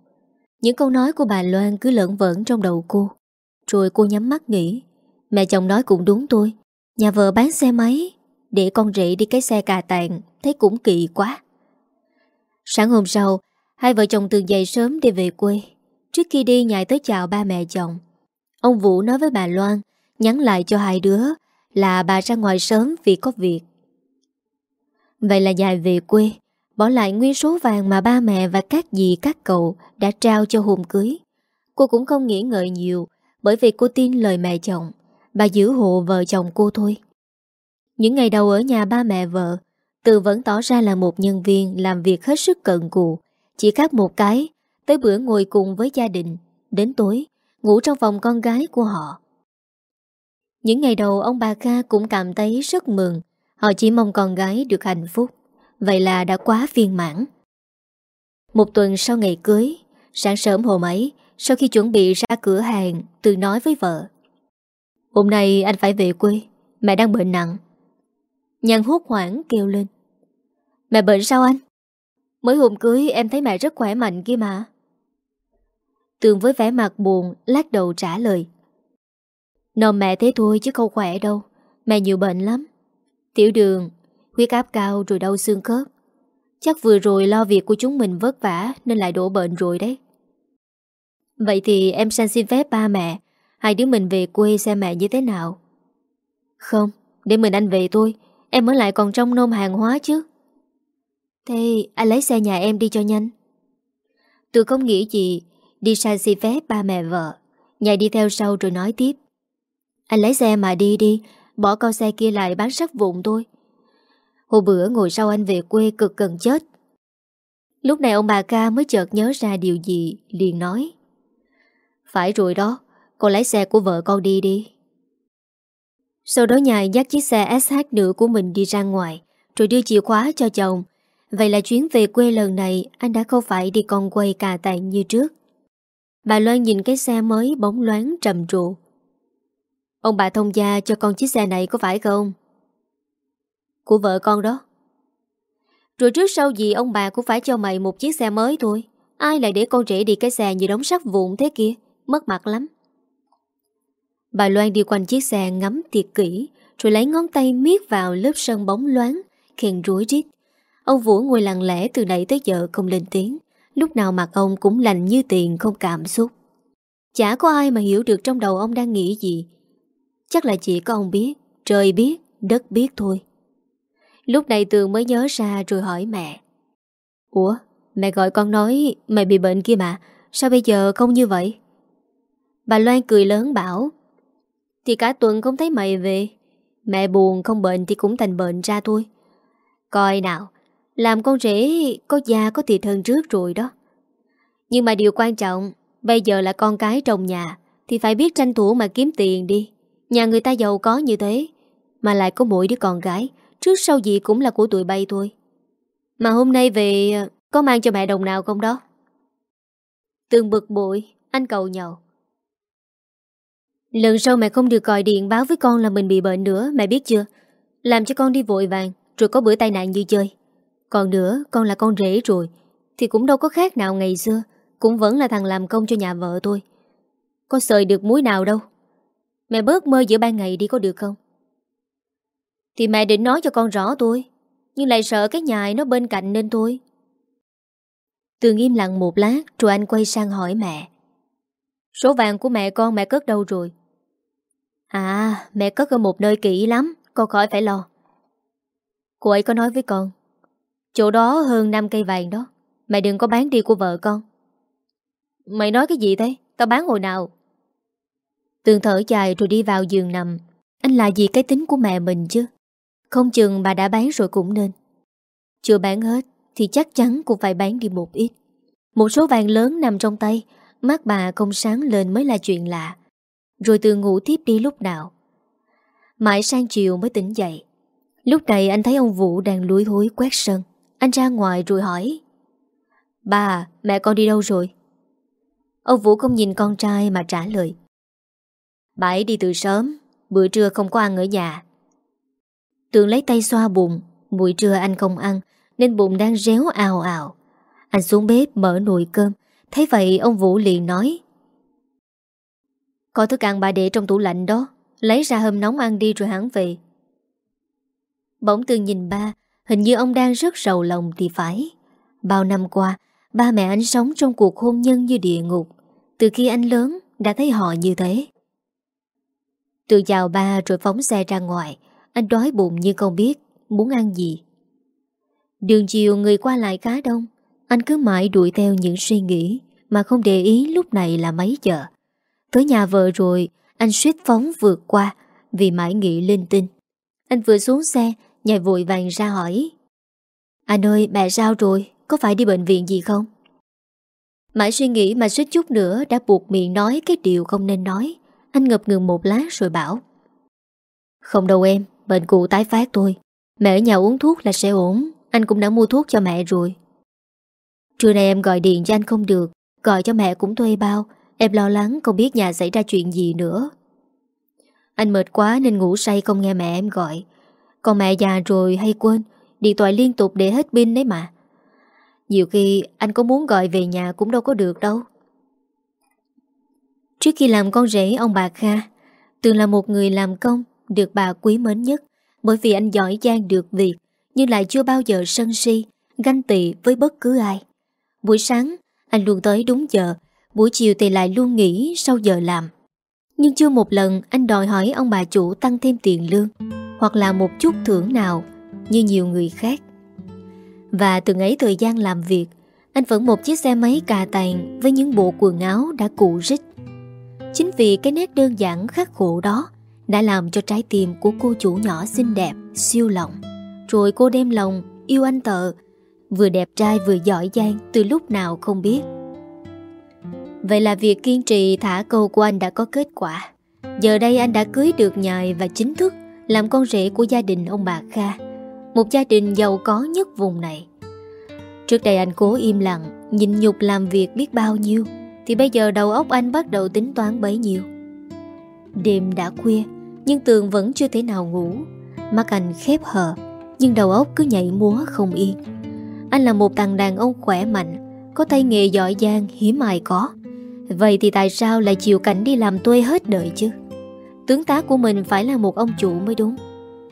Những câu nói của bà Loan cứ lợn vẫn trong đầu cô. Rồi cô nhắm mắt nghĩ. Mẹ chồng nói cũng đúng tôi Nhà vợ bán xe máy. Để con rể đi cái xe cà tàn Thấy cũng kỳ quá. Sáng hôm sau, Hai vợ chồng từ dậy sớm để về quê. Trước khi đi nhảy tới chào ba mẹ chồng. Ông Vũ nói với bà Loan, Nhắn lại cho hai đứa Là bà ra ngoài sớm vì có việc. Vậy là dài về quê, Bỏ lại nguyên số vàng mà ba mẹ và các dì, các cậu Đã trao cho hôm cưới. Cô cũng không nghĩ ngợi nhiều bởi vì cô tin lời mẹ chồng. Bà giữ hộ vợ chồng cô thôi. Những ngày đầu ở nhà ba mẹ vợ, Từ vẫn tỏ ra là một nhân viên Làm việc hết sức cận cù. Chỉ khác một cái, Tới bữa ngồi cùng với gia đình, Đến tối, Ngủ trong phòng con gái của họ. Những ngày đầu, ông bà Kha cũng cảm thấy rất mừng. Họ chỉ mong con gái được hạnh phúc. Vậy là đã quá viên mãn. Một tuần sau ngày cưới, Sáng sớm hôm ấy sau khi chuẩn bị ra cửa hàng Từ nói với vợ. Hôm nay anh phải về quê Mẹ đang bệnh nặng. Nhàn hốt hoảng kêu lên. Mẹ bệnh sao anh? Mới hôm cưới em thấy mẹ rất khỏe mạnh kia mà. Tường với vẻ mặt buồn Lát đầu trả lời. Nồng mẹ thế thôi chứ không khỏe đâu Mẹ nhiều bệnh lắm. Tiểu đường, huyết áp cao rồi đau xương khớp. Chắc vừa rồi lo việc của chúng mình vất vả Nên lại đổ bệnh rồi đấy. Vậy thì em sang xin phép ba mẹ. Hai đứa mình về quê xem mẹ như thế nào? Không, Để mình anh về tôi. Em ở lại còn trong nôm hàng hóa chứ. Thế anh lấy xe nhà em đi cho nhanh. Tôi không nghĩ gì. Đi sang xin phép ba mẹ vợ. Nhà đi theo sau rồi nói tiếp. Anh lấy xe mà đi đi. Bỏ con xe kia lại bán sắt vụn tôi. Hồi bữa ngồi sau anh về quê cực cần chết. Lúc này ông bà ca mới chợt nhớ ra điều gì, Liền nói. Phải rồi đó, Con lái xe của vợ con đi đi. Sau đó nhài dắt chiếc xe SH nữa của mình đi ra ngoài, Rồi đưa chìa khóa cho chồng. Vậy là chuyến về quê lần này, Anh đã không phải đi con quay cà tàn như trước. Bà Loan nhìn cái xe mới bóng loáng trầm trụ Ông bà thông gia cho con chiếc xe này có phải không? Của vợ con đó. Rồi trước sau gì ông bà cũng phải cho mày một chiếc xe mới thôi. Ai lại để con rể đi cái xe như đóng sắt vụn thế kia? Mất mặt lắm. Bà Loan đi quanh chiếc xe ngắm tiệt kỹ Rồi lấy ngón tay miết vào lớp sân bóng loáng Khen rối rít. Ông Vũ ngồi lặng lẽ từ nãy tới giờ không lên tiếng. Lúc nào mặt ông cũng lành như tiền không cảm xúc. Chả có ai mà hiểu được trong đầu ông đang nghĩ gì. Chắc là chỉ có ông biết Trời biết, đất biết thôi. Lúc này Tường mới nhớ ra rồi hỏi mẹ. Ủa, mẹ gọi con nói mày bị bệnh kia mà Sao bây giờ không như vậy? Bà Loan cười lớn bảo, Thì cả tuần không thấy mày về. Mẹ buồn không bệnh thì cũng thành bệnh ra thôi. Coi nào, Làm con rể có già có thịt hơn trước rồi đó. Nhưng mà điều quan trọng, Bây giờ là con cái trong nhà, Thì phải biết tranh thủ mà kiếm tiền đi. Nhà người ta giàu có như thế, Mà lại có mỗi đứa con gái, Trước sau gì cũng là của tụi bay thôi. Mà hôm nay về, Có mang cho mẹ đồng nào không đó? Tường bực bội, Anh cầu nhau Lần sau mẹ không được gọi điện báo với con là mình bị bệnh nữa, Mẹ biết chưa? Làm cho con đi vội vàng, Rồi có bữa tai nạn như chơi. Còn nữa, con là con rể rồi, Thì cũng đâu có khác nào ngày xưa, Cũng vẫn là thằng làm công cho nhà vợ tôi. Có sợi được muối nào đâu. Mẹ bớt mơ giữa ban ngày đi có được không? Thì mẹ định nói cho con rõ tôi Nhưng lại sợ cái nhà nó bên cạnh nên thôi. Tường im lặng một lát, Rồi anh quay sang hỏi mẹ. Số vàng của mẹ con mẹ cất đâu rồi? À mẹ cất ở một nơi kỹ lắm, Con khỏi phải lo. Cô ấy có nói với con, Chỗ đó hơn 5 cây vàng đó, Mẹ đừng có bán đi của vợ con. Mày nói cái gì thế? Tao bán hồi nào? Tường thở dài rồi đi vào giường nằm. Anh là gì cái tính của mẹ mình chứ. Không chừng bà đã bán rồi cũng nên. Chưa bán hết Thì chắc chắn cũng phải bán đi một ít. Một số vàng lớn nằm trong tay Mắt bà không sáng lên mới là chuyện lạ. Rồi từ ngủ tiếp đi lúc nào. Mãi sang chiều mới tỉnh dậy. Lúc này anh thấy ông Vũ đang lúi thối quét sân. Anh ra ngoài rồi hỏi Bà, mẹ con đi đâu rồi? Ông Vũ không nhìn con trai mà trả lời Bà ấy đi từ sớm Bữa trưa không có ăn ở nhà. Tường lấy tay xoa bụng Buổi trưa anh không ăn Nên bụng đang réo ào ào. Anh xuống bếp mở nồi cơm Thấy vậy ông Vũ liền nói, Có thức ăn bà để trong tủ lạnh đó, Lấy ra hâm nóng ăn đi rồi hắn về. Bỗng tương nhìn ba, Hình như ông đang rất rầu lòng thì phải. Bao năm qua, Ba mẹ anh sống trong cuộc hôn nhân như địa ngục. Từ khi anh lớn, Đã thấy họ như thế. Từ chào ba rồi phóng xe ra ngoài. Anh đói bụng như không biết, Muốn ăn gì? Đường chiều người qua lại khá đông. Anh cứ mãi đuổi theo những suy nghĩ Mà không để ý lúc này là mấy giờ. Tới nhà vợ rồi, Anh suýt phóng vượt qua Vì mãi nghĩ linh tinh. Anh vừa xuống xe, Nhảy vội vàng ra hỏi, Anh ơi, mẹ sao rồi? Có phải đi bệnh viện gì không? Mãi suy nghĩ mà suýt chút nữa Đã buộc miệng nói cái điều không nên nói. Anh ngập ngừng một lát rồi bảo, Không đâu em, Bệnh cụ tái phát thôi. Mẹ ở nhà uống thuốc là sẽ ổn. Anh cũng đã mua thuốc cho mẹ rồi. Trưa nay em gọi điện cho anh không được, Gọi cho mẹ cũng thuê bao, Em lo lắng không biết nhà xảy ra chuyện gì nữa. Anh mệt quá nên ngủ say không nghe mẹ em gọi. Còn mẹ già rồi hay quên, Điện thoại liên tục để hết pin đấy mà. Nhiều khi anh có muốn gọi về nhà cũng đâu có được đâu. Trước khi làm con rể, ông bà Kha từng là một người làm công, Được bà quý mến nhất. Bởi vì anh giỏi giang được việc, Nhưng lại chưa bao giờ sân si, Ganh tị với bất cứ ai. Buổi sáng anh luôn tới đúng giờ. Buổi chiều thì lại luôn nghỉ sau giờ làm. Nhưng chưa một lần anh đòi hỏi ông bà chủ tăng thêm tiền lương Hoặc là một chút thưởng nào Như nhiều người khác. Và từng ấy thời gian làm việc Anh vẫn một chiếc xe máy cà tàn Với những bộ quần áo đã cụ rích. Chính vì cái nét đơn giản khắc khổ đó đã làm cho trái tim của cô chủ nhỏ xinh đẹp, siêu lòng. Rồi cô đem lòng yêu anh tợ, vừa đẹp trai vừa giỏi giang từ lúc nào không biết. Vậy là việc kiên trì thả câu của anh đã có kết quả. Giờ đây anh đã cưới được nhài và chính thức làm con rể của gia đình ông bà Kha, một gia đình giàu có nhất vùng này. Trước đây anh cố im lặng, nhìn nhục làm việc biết bao nhiêu, thì bây giờ đầu óc anh bắt đầu tính toán bấy nhiêu Đêm đã khuya Nhưng Tường vẫn chưa thể nào ngủ Mắt anh khép hờ Nhưng đầu óc cứ nhảy múa không yên anh là một thằng đàn ông khỏe mạnh, Có tay nghề giỏi giang, hiếm ai có. Vậy thì tại sao lại chịu cảnh đi làm tuê hết đời chứ? Tướng tá của mình phải là một ông chủ mới đúng.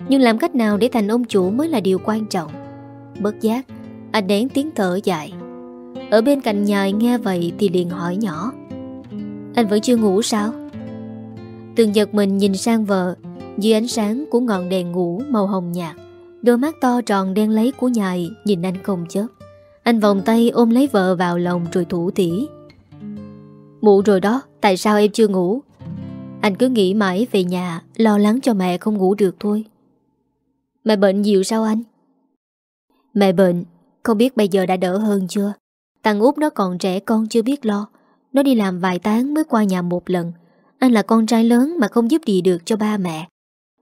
Nhưng làm cách nào để thành ông chủ mới là điều quan trọng? Bất giác, Anh đến tiếng thở dài. Ở bên cạnh nhài nghe vậy thì liền hỏi nhỏ. Anh vẫn chưa ngủ sao? Tường giật mình nhìn sang vợ, Dưới ánh sáng của ngọn đèn ngủ màu hồng nhạt. Đôi mắt to tròn đen lấy của nhài, Nhìn anh không chớp. Anh vòng tay ôm lấy vợ vào lòng rồi thủ tỉ. Mụ rồi đó, Tại sao em chưa ngủ? Anh cứ nghĩ mãi về nhà, Lo lắng cho mẹ không ngủ được thôi. Mẹ bệnh nhiều sao anh? Mẹ bệnh, Không biết bây giờ đã đỡ hơn chưa? Thằng út nó còn trẻ con chưa biết lo. Nó đi làm vài tháng mới qua nhà một lần. Anh là con trai lớn mà không giúp gì được cho ba mẹ.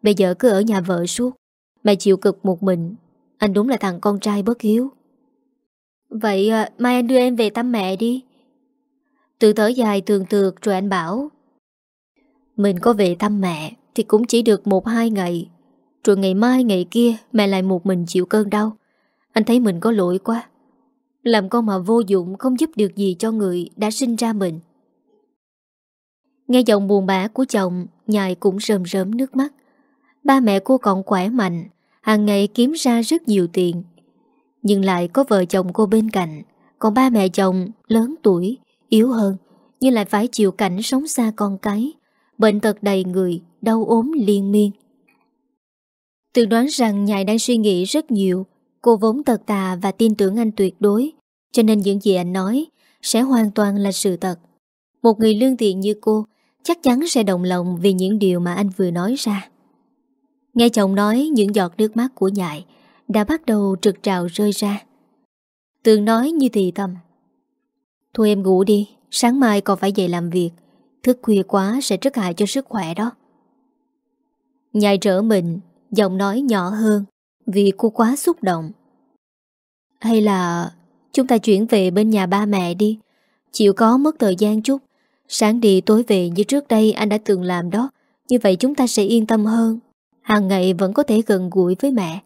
Bây giờ cứ ở nhà vợ suốt mày chịu cực một mình. Anh đúng là thằng con trai bất hiếu. Vậy à, mai anh đưa em về thăm mẹ đi. Từ thở dài tường tược rồi anh bảo Mình có về thăm mẹ Thì cũng chỉ được một hai ngày Rồi ngày mai ngày kia Mẹ lại một mình chịu cơn đau. Anh thấy mình có lỗi quá. Làm con mà vô dụng không giúp được gì cho người đã sinh ra mình. Nghe giọng buồn bã của chồng Nhài cũng rơm rớm nước mắt. Ba mẹ cô còn khỏe mạnh hàng ngày kiếm ra rất nhiều tiền. Nhưng lại có vợ chồng cô bên cạnh, còn ba mẹ chồng lớn tuổi, yếu hơn, nhưng lại phải chịu cảnh sống xa con cái, bệnh tật đầy người, đau ốm liên miên. Tự đoán rằng nhài đang suy nghĩ rất nhiều, cô vốn tật tà và tin tưởng anh tuyệt đối, cho nên những gì anh nói sẽ hoàn toàn là sự thật. Một người lương thiện như cô chắc chắn sẽ đồng lòng vì những điều mà anh vừa nói ra. Nghe chồng nói những giọt nước mắt của nhại đã bắt đầu trực trào rơi ra. Tường nói như thì tâm. Thôi em ngủ đi, sáng mai còn phải dậy làm việc. Thức khuya quá sẽ rất hại cho sức khỏe đó. Nhại trở mình, giọng nói nhỏ hơn vì cô quá xúc động. Hay là chúng ta chuyển về bên nhà ba mẹ đi. Chịu có mất thời gian chút. Sáng đi tối về như trước đây anh đã từng làm đó. Như vậy chúng ta sẽ yên tâm hơn hàng ngày vẫn có thể gần gũi với mẹ.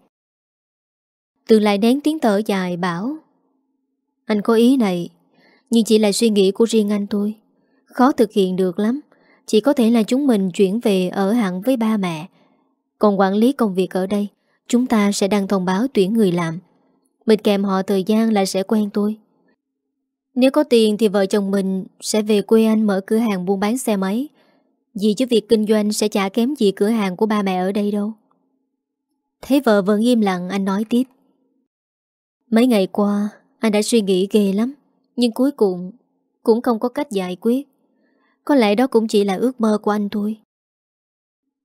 Tường lại nén tiếng thở dài bảo, Anh có ý này, Nhưng chỉ là suy nghĩ của riêng anh thôi. Khó thực hiện được lắm. Chỉ có thể là chúng mình chuyển về ở hẳn với ba mẹ. Còn quản lý công việc ở đây, Chúng ta sẽ đăng thông báo tuyển người làm. Mình kèm họ thời gian là sẽ quen tôi Nếu có tiền thì vợ chồng mình Sẽ về quê anh mở cửa hàng buôn bán xe máy vì chứ việc kinh doanh sẽ chả kém gì cửa hàng của ba mẹ ở đây đâu. Thấy vợ vẫn im lặng, anh nói tiếp. Mấy ngày qua, Anh đã suy nghĩ ghê lắm, Nhưng cuối cùng Cũng không có cách giải quyết. Có lẽ đó cũng chỉ là ước mơ của anh thôi.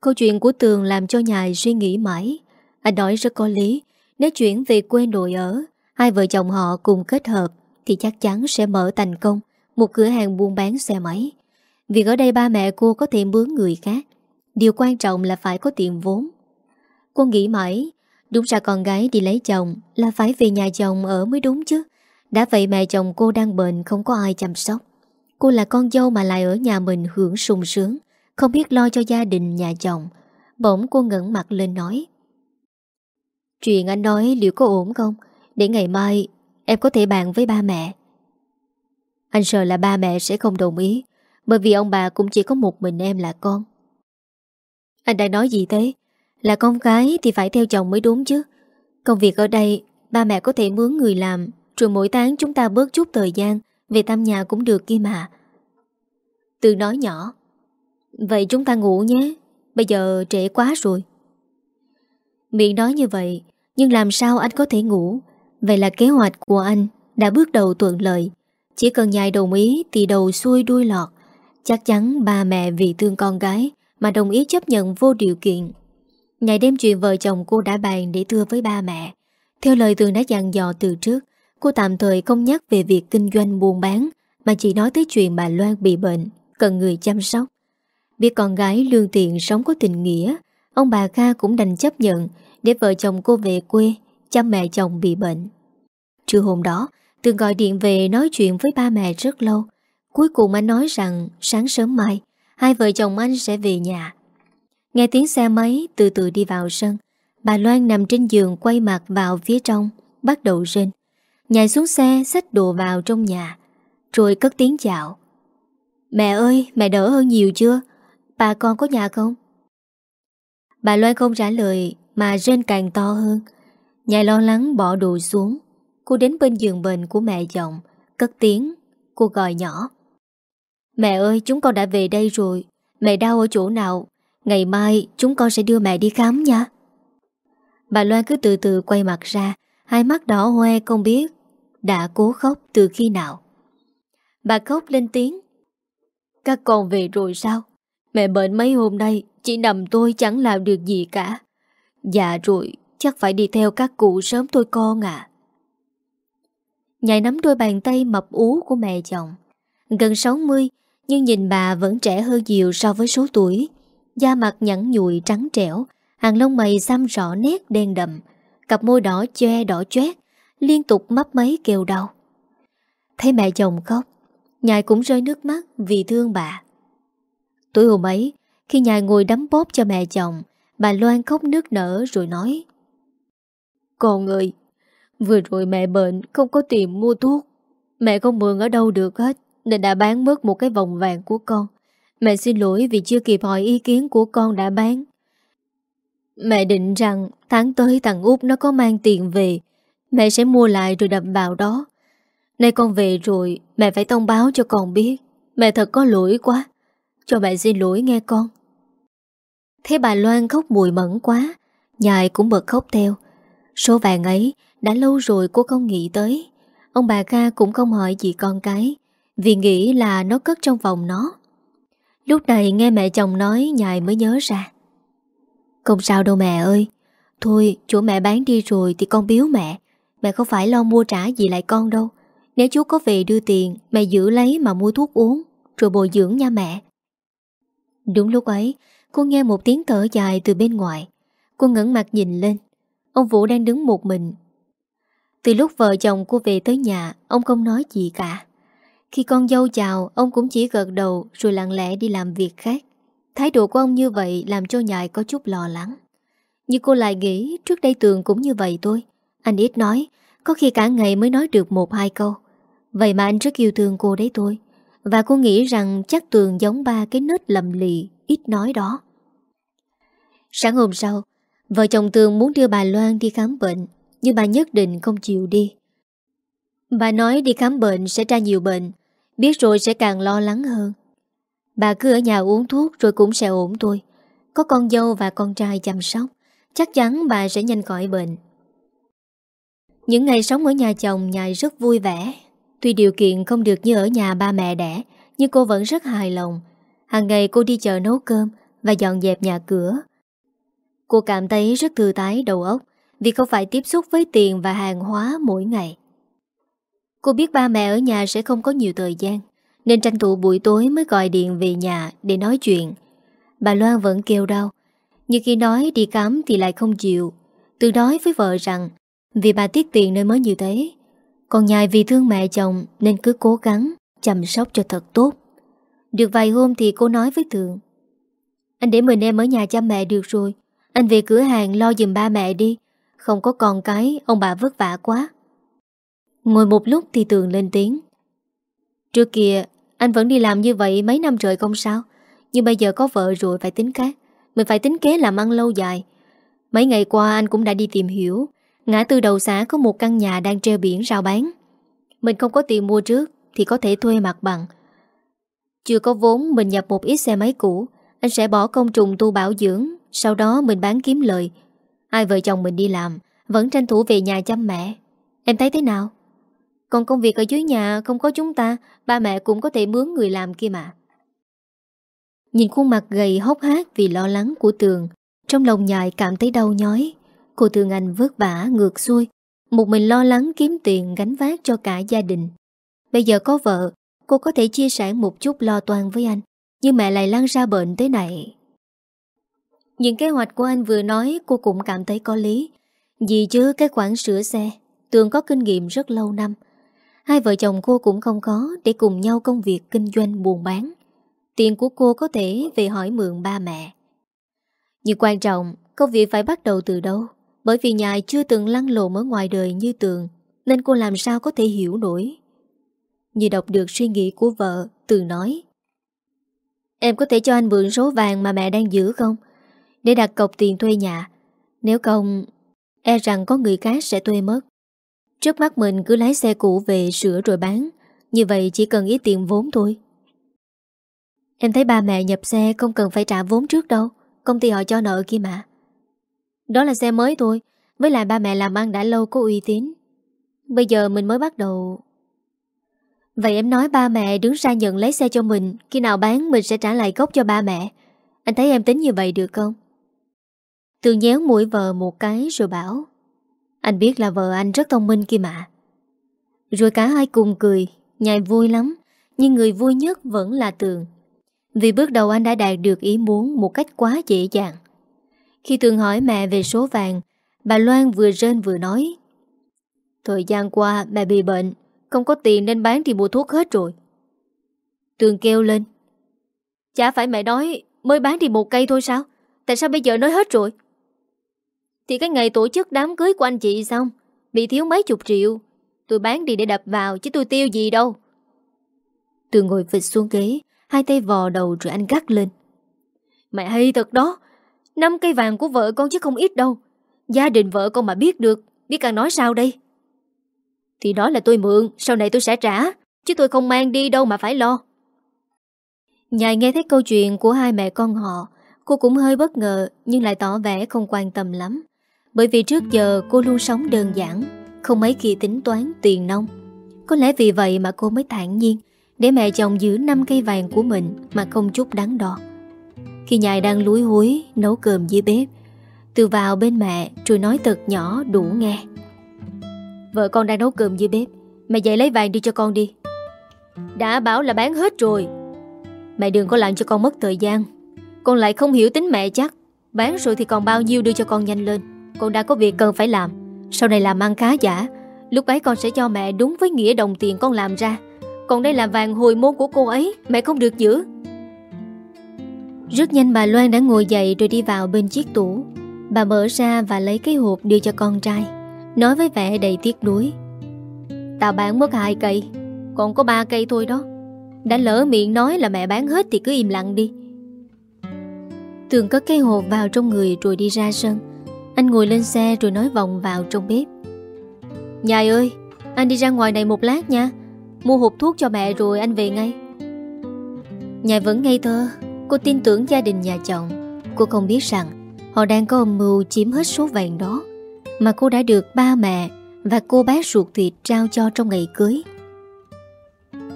Câu chuyện của Tường làm cho nhài suy nghĩ mãi. Anh nói rất có lý, Nếu chuyển về quê nội ở, Hai vợ chồng họ cùng kết hợp Thì chắc chắn sẽ mở thành công Một cửa hàng buôn bán xe máy. Việc ở đây ba mẹ cô có thể mướn người khác. Điều quan trọng là phải có tiền vốn. Cô nghĩ mãi, Đúng ra con gái đi lấy chồng Là phải về nhà chồng ở mới đúng chứ. Đã vậy mẹ chồng cô đang bệnh, Không có ai chăm sóc. Cô là con dâu mà lại ở nhà mình hưởng sung sướng, Không biết lo cho gia đình, nhà chồng. Bỗng cô ngẩn mặt lên nói, Chuyện anh nói liệu có ổn không? Để ngày mai Em có thể bàn với ba mẹ. Anh sợ là ba mẹ sẽ không đồng ý bởi vì ông bà cũng chỉ có một mình em là con. Anh đang nói gì thế? Là con gái thì phải theo chồng mới đúng chứ. Công việc ở đây, Ba mẹ có thể mướn người làm, Rồi mỗi tháng chúng ta bớt chút thời gian, Về thăm nhà cũng được kia mà. Từ nói nhỏ, Vậy chúng ta ngủ nhé, Bây giờ trễ quá rồi. Miệng nói như vậy, Nhưng làm sao anh có thể ngủ? Vậy là kế hoạch của anh Đã bước đầu thuận lợi. Chỉ cần nhài đồng ý Thì đầu xuôi đuôi lọt. Chắc chắn ba mẹ vì thương con gái Mà đồng ý chấp nhận vô điều kiện. Ngày đêm chuyện vợ chồng cô đã bàn Để thưa với ba mẹ. Theo lời Tường đã dặn dò từ trước, Cô tạm thời không nhắc về việc kinh doanh buôn bán, Mà chỉ nói tới chuyện bà Loan bị bệnh, Cần người chăm sóc. Biết con gái lương tiện sống có tình nghĩa, Ông bà Kha cũng đành chấp nhận Để vợ chồng cô về quê Chăm mẹ chồng bị bệnh. Trưa hôm đó, Tường gọi điện về nói chuyện với ba mẹ rất lâu. Cuối cùng anh nói rằng, sáng sớm mai, Hai vợ chồng anh sẽ về nhà. Nghe tiếng xe máy từ từ đi vào sân, Bà Loan nằm trên giường quay mặt vào phía trong, Bắt đầu rên. Nhảy xuống xe, xách đồ vào trong nhà, Rồi cất tiếng chào. Mẹ ơi, mẹ đỡ hơn nhiều chưa? Bà con có nhà không? Bà Loan không trả lời, Mà rên càng to hơn. Nhài lo lắng bỏ đồ xuống. Cô đến bên giường bệnh của mẹ chồng, Cất tiếng, Cô gọi nhỏ. Mẹ ơi, chúng con đã về đây rồi. Mẹ đau ở chỗ nào? Ngày mai chúng con sẽ đưa mẹ đi khám nha. Bà Loan cứ từ từ quay mặt ra, Hai mắt đỏ hoe không biết Đã cố khóc từ khi nào. Bà khóc lên tiếng, Các con về rồi sao? Mẹ bệnh mấy hôm nay, Chỉ nằm tôi chẳng làm được gì cả. Dạ rồi, Chắc phải đi theo các cụ sớm thôi con à Nhạy nắm đôi bàn tay mập ú của mẹ chồng. Gần 60 nhưng nhìn bà vẫn trẻ hơn nhiều so với số tuổi. Da mặt nhẵn nhụi trắng trẻo, Hàng lông mày xăm rõ nét đen đậm. Cặp môi đỏ che đỏ choét, Liên tục mấp mấy kêu đau. Thấy mẹ chồng khóc, Nhài cũng rơi nước mắt vì thương bà. Tối hôm ấy, Khi Nhài ngồi đấm bóp cho mẹ chồng, Bà Loan khóc nước nở rồi nói, Con ơi, Vừa rồi mẹ bệnh, Không có tiền mua thuốc. Mẹ không mượn ở đâu được hết. Nên đã bán mất một cái vòng vàng của con. Mẹ xin lỗi vì chưa kịp hỏi ý kiến của con đã bán. Mẹ định rằng tháng tới thằng út nó có mang tiền về, Mẹ sẽ mua lại rồi đập vào đó. Nay con về rồi, Mẹ phải thông báo cho con biết. Mẹ thật có lỗi quá. Cho mẹ xin lỗi nghe con. Thế bà Loan khóc mùi mẫn quá, Nhài cũng bật khóc theo. Số vàng ấy đã lâu rồi cô không nghĩ tới. Ông bà ca cũng không hỏi gì con cái. Vì nghĩ là nó cất trong vòng nó. Lúc này nghe mẹ chồng nói, Nhài mới nhớ ra. Không sao đâu mẹ ơi. Thôi, chỗ mẹ bán đi rồi thì con biếu mẹ. Mẹ không phải lo mua trả gì lại con đâu. Nếu chú có về đưa tiền, Mẹ giữ lấy mà mua thuốc uống, Rồi bồi dưỡng nha mẹ. Đúng lúc ấy, Cô nghe một tiếng thở dài từ bên ngoài. Cô ngẩn mặt nhìn lên. Ông Vũ đang đứng một mình. Từ lúc vợ chồng cô về tới nhà, Ông không nói gì cả. Khi con dâu chào, Ông cũng chỉ gật đầu Rồi lặng lẽ đi làm việc khác. Thái độ của ông như vậy Làm cho nhài có chút lo lắng. Như cô lại nghĩ, trước đây Tường cũng như vậy thôi. Anh ít nói, Có khi cả ngày mới nói được một hai câu. Vậy mà anh rất yêu thương cô đấy thôi. Và cô nghĩ rằng chắc Tường giống ba cái nết lầm lì, Ít nói đó. Sáng hôm sau, Vợ chồng Tường muốn đưa bà Loan đi khám bệnh, Nhưng bà nhất định không chịu đi. Bà nói đi khám bệnh sẽ ra nhiều bệnh Biết rồi sẽ càng lo lắng hơn. Bà cứ ở nhà uống thuốc rồi cũng sẽ ổn thôi. Có con dâu và con trai chăm sóc, Chắc chắn bà sẽ nhanh khỏi bệnh. Những ngày sống ở nhà chồng nhài rất vui vẻ. Tuy điều kiện không được như ở nhà ba mẹ đẻ, Nhưng cô vẫn rất hài lòng. Hàng ngày cô đi chợ nấu cơm Và dọn dẹp nhà cửa. Cô cảm thấy rất thư tái đầu óc, Vì không phải tiếp xúc với tiền và hàng hóa mỗi ngày. Cô biết ba mẹ ở nhà sẽ không có nhiều thời gian, Nên tranh thủ buổi tối mới gọi điện về nhà để nói chuyện. Bà Loan vẫn kêu đau, Nhưng khi nói đi khám thì lại không chịu. Từ nói với vợ rằng, Vì bà tiết tiền nên mới như thế. Còn nhài vì thương mẹ chồng Nên cứ cố gắng chăm sóc cho thật tốt. Được vài hôm thì cô nói với Thượng Anh để mình em ở nhà chăm mẹ được rồi. Anh về cửa hàng lo giùm ba mẹ đi. Không có con cái, Ông bà vất vả quá. Ngồi một lúc thì Tường lên tiếng. Trước kia, Anh vẫn đi làm như vậy mấy năm trời không sao. Nhưng bây giờ có vợ rồi phải tính khác Mình phải tính kế làm ăn lâu dài. Mấy ngày qua anh cũng đã đi tìm hiểu. Ngã tư đầu xã có một căn nhà đang treo biển rao bán. Mình không có tiền mua trước Thì có thể thuê mặt bằng. Chưa có vốn, mình nhập một ít xe máy cũ. Anh sẽ bỏ công trùng tu bảo dưỡng. Sau đó mình bán kiếm lời. Hai vợ chồng mình đi làm. Vẫn tranh thủ về nhà chăm mẹ. Em thấy thế nào? Còn công việc ở dưới nhà không có chúng ta, Ba mẹ cũng có thể mướn người làm kia mà. Nhìn khuôn mặt gầy hốc hác Vì lo lắng của Tường, Trong lòng nhại cảm thấy đau nhói. Cô Tường Anh vất vả ngược xuôi, Một mình lo lắng kiếm tiền gánh vác cho cả gia đình. Bây giờ có vợ, Cô có thể chia sẻ một chút lo toan với anh, Nhưng mẹ lại lăn ra bệnh thế này. Những kế hoạch của anh vừa nói, Cô cũng cảm thấy có lý. Vì chứ cái khoản sửa xe, Tường có kinh nghiệm rất lâu năm Hai vợ chồng cô cũng không có Để cùng nhau công việc kinh doanh buôn bán. Tiền của cô có thể về hỏi mượn ba mẹ. Nhưng quan trọng, Công việc phải bắt đầu từ đâu? Bởi vì nhà chưa từng lăn lộn ở ngoài đời như tường, Nên cô làm sao có thể hiểu nổi? Như đọc được suy nghĩ của vợ Từ nói, Em có thể cho anh mượn số vàng mà mẹ đang giữ không? Để đặt cọc tiền thuê nhà. Nếu không E rằng có người khác sẽ thuê mất. Trước mắt mình cứ lái xe cũ về sửa rồi bán. Như vậy chỉ cần ít tiền vốn thôi. Em thấy ba mẹ nhập xe không cần phải trả vốn trước đâu. Công ty họ cho nợ kia mà. Đó là xe mới thôi. Với lại ba mẹ làm ăn đã lâu có uy tín. Bây giờ mình mới bắt đầu. Vậy em nói ba mẹ đứng ra nhận lấy xe cho mình. Khi nào bán, mình sẽ trả lại gốc cho ba mẹ. Anh thấy em tính như vậy được không? Tường nhéo mũi vợ một cái rồi bảo. Anh biết là vợ anh rất thông minh kia mà. Rồi cả hai cùng cười, Nhài vui lắm, Nhưng người vui nhất vẫn là Tường. Vì bước đầu anh đã đạt được ý muốn Một cách quá dễ dàng. Khi Tường hỏi mẹ về số vàng, Bà Loan vừa rên vừa nói, Thời gian qua mẹ bị bệnh, Không có tiền nên bán thì mua thuốc hết rồi. Tường kêu lên, Chả phải mẹ nói Mới bán thì một cây thôi sao? Tại sao bây giờ nói hết rồi? Thì cái ngày tổ chức đám cưới của anh chị xong, Bị thiếu mấy chục triệu. Tôi bán đi để đập vào, chứ tôi tiêu gì đâu. Tôi ngồi vịt xuống ghế, Hai tay vò đầu rồi anh gắt lên. Mẹ hay thật đó, Năm cây vàng của vợ con chứ không ít đâu. Gia đình vợ con mà biết được, Biết càng nói sao đây? Thì đó là tôi mượn, Sau này tôi sẽ trả, Chứ tôi không mang đi đâu mà phải lo. Nhài nghe thấy câu chuyện của hai mẹ con họ, Cô cũng hơi bất ngờ, Nhưng lại tỏ vẻ không quan tâm lắm. Bởi vì trước giờ cô luôn sống đơn giản, Không mấy khi tính toán tiền nông Có lẽ vì vậy mà cô mới thản nhiên Để mẹ chồng giữ 5 cây vàng của mình Mà không chút đắn đo. Khi nhài đang lúi húi Nấu cơm dưới bếp, Từ vào bên mẹ rồi nói thật nhỏ đủ nghe. Vợ con đang nấu cơm dưới bếp, Mẹ dậy lấy vàng đi cho con đi. Đã bảo là bán hết rồi. Mẹ đừng có làm cho con mất thời gian, Con lại không hiểu tính mẹ chắc, Bán rồi thì còn bao nhiêu đưa cho con nhanh lên. Con đã có việc cần phải làm. Sau này làm ăn khá giả, Lúc ấy con sẽ cho mẹ đúng với nghĩa đồng tiền con làm ra. Còn đây là vàng hồi môn của cô ấy, Mẹ không được giữ. Rất nhanh bà Loan đã ngồi dậy Rồi đi vào bên chiếc tủ. Bà mở ra và lấy cái hộp đưa cho con trai, Nói với vẻ đầy tiếc nuối. Tao bán mất hai cây, Còn có ba cây thôi đó. Đã lỡ miệng nói là mẹ bán hết Thì cứ im lặng đi. Tường cất cái hộp vào trong người Rồi đi ra sân. Anh ngồi lên xe rồi nói vòng vào trong bếp Nhài ơi Anh đi ra ngoài này một lát nha Mua hộp thuốc cho mẹ rồi anh về ngay Nhài vẫn ngây thơ Cô tin tưởng gia đình nhà chồng Cô không biết rằng Họ đang có âm mưu chiếm hết số vàng đó mà cô đã được ba mẹ và cô bác ruột thịt trao cho trong ngày cưới.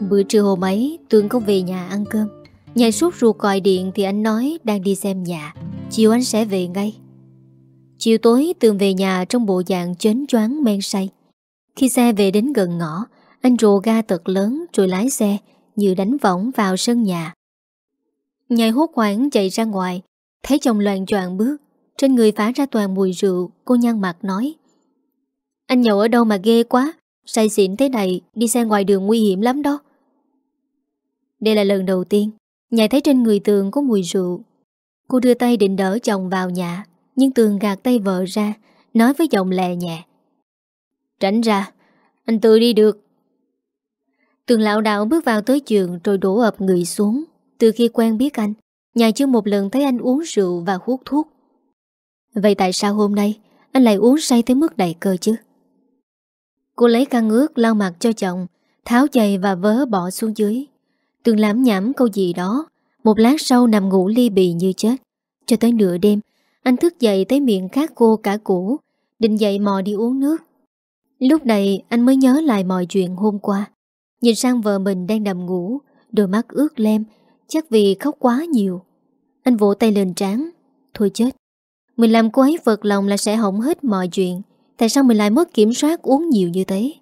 Bữa trưa hôm ấy, Tường có về nhà ăn cơm. Nhảy suốt ruột gọi điện thì anh nói đang đi xem nhà. Chiều anh sẽ về ngay. Chiều tối Tường về nhà trong bộ dạng chến choáng men say. Khi xe về đến gần ngõ, anh rồ ga thật lớn rồi lái xe như đánh võng vào sân nhà. Nhảy hốt hoảng chạy ra ngoài, thấy chồng loạn choạng bước, trên người phá ra toàn mùi rượu Cô nhăn mặt nói Anh nhậu ở đâu mà ghê quá Say xỉn thế này đi xe ngoài đường nguy hiểm lắm đó Đây là lần đầu tiên Nhài thấy trên người Tường có mùi rượu Cô đưa tay định đỡ chồng vào nhà nhưng Tường gạt tay vợ ra, Nói với giọng lè nhẹ. Tránh ra, Anh tự đi được. Tường lão đạo bước vào tới giường Rồi đổ ập người xuống. Từ khi quen biết anh, Nhà chưa một lần thấy anh uống rượu và hút thuốc. Vậy tại sao hôm nay Anh lại uống say tới mức đầy cơ chứ? Cô lấy khăn ướt lau mặt cho chồng, Tháo giày và vớ bỏ xuống dưới. Tường lãm nhảm câu gì đó, Một lát sau nằm ngủ ly bì như chết. Cho tới nửa đêm anh thức dậy tới miệng khát cô cả cũ Định dậy mò đi uống nước. Lúc này, anh mới nhớ lại mọi chuyện hôm qua. Nhìn sang vợ mình đang nằm ngủ, Đôi mắt ướt lem, Chắc vì khóc quá nhiều. Anh vỗ tay lên trán, Thôi chết. Mình làm cô ấy vật lòng là sẽ hỏng hết mọi chuyện, Tại sao mình lại mất kiểm soát uống nhiều như thế?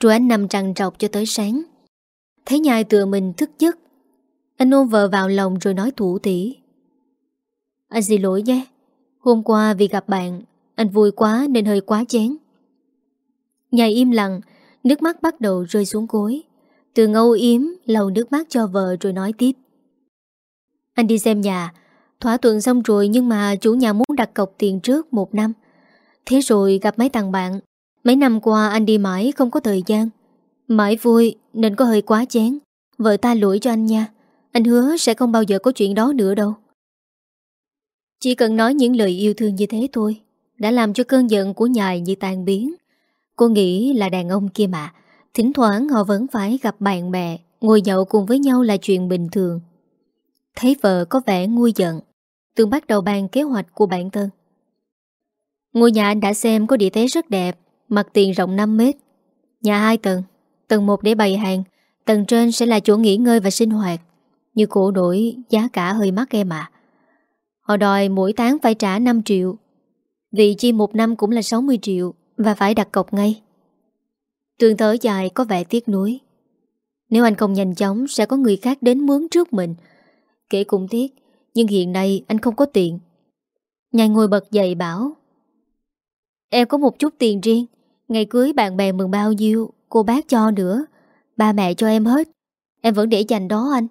Rồi anh nằm trằn trọc cho tới sáng. Thấy nhai tựa mình thức giấc. Anh ôm vợ vào lòng rồi nói thủ tỉ anh xin lỗi nhé Hôm qua vì gặp bạn, Anh vui quá nên hơi quá chén Nhai im lặng, Nước mắt bắt đầu rơi xuống gối Từ ngâu yếm, lau nước mắt cho vợ rồi nói tiếp Anh đi xem nhà Thỏa thuận xong rồi nhưng mà chủ nhà muốn đặt cọc tiền trước một năm. Thế rồi gặp mấy thằng bạn. Mấy năm qua anh đi mãi không có thời gian. Mãi vui nên có hơi quá chén. Vợ ta lỗi cho anh nha. Anh hứa sẽ không bao giờ có chuyện đó nữa đâu. Chỉ cần nói những lời yêu thương như thế thôi đã làm cho cơn giận của nhài như tan biến. Cô nghĩ là đàn ông kia mà. Thỉnh thoảng họ vẫn phải gặp bạn bè, ngồi nhậu cùng với nhau là chuyện bình thường. Thấy vợ có vẻ nguôi giận Tường bắt đầu bàn kế hoạch của bản thân Ngôi nhà anh đã xem có địa thế rất đẹp Mặt tiền rộng 5 mét Nhà hai tầng Tầng 1 để bày hàng Tầng trên sẽ là chỗ nghỉ ngơi và sinh hoạt Như cổ đổi giá cả hơi mắc em à Họ đòi mỗi tháng phải trả 5 triệu. Vị chi một năm cũng là 60 triệu Và phải đặt cọc ngay. Tường thở dài có vẻ tiếc nuối. Nếu anh không nhanh chóng, Sẽ có người khác đến mướn trước mình. Kể cũng tiếc, Nhưng hiện nay anh không có tiền. Nhàn ngồi bật dậy bảo, Em có một chút tiền riêng, Ngày cưới bạn bè mừng bao nhiêu, Cô bác cho nữa, Ba mẹ cho em hết, Em vẫn để dành đó anh.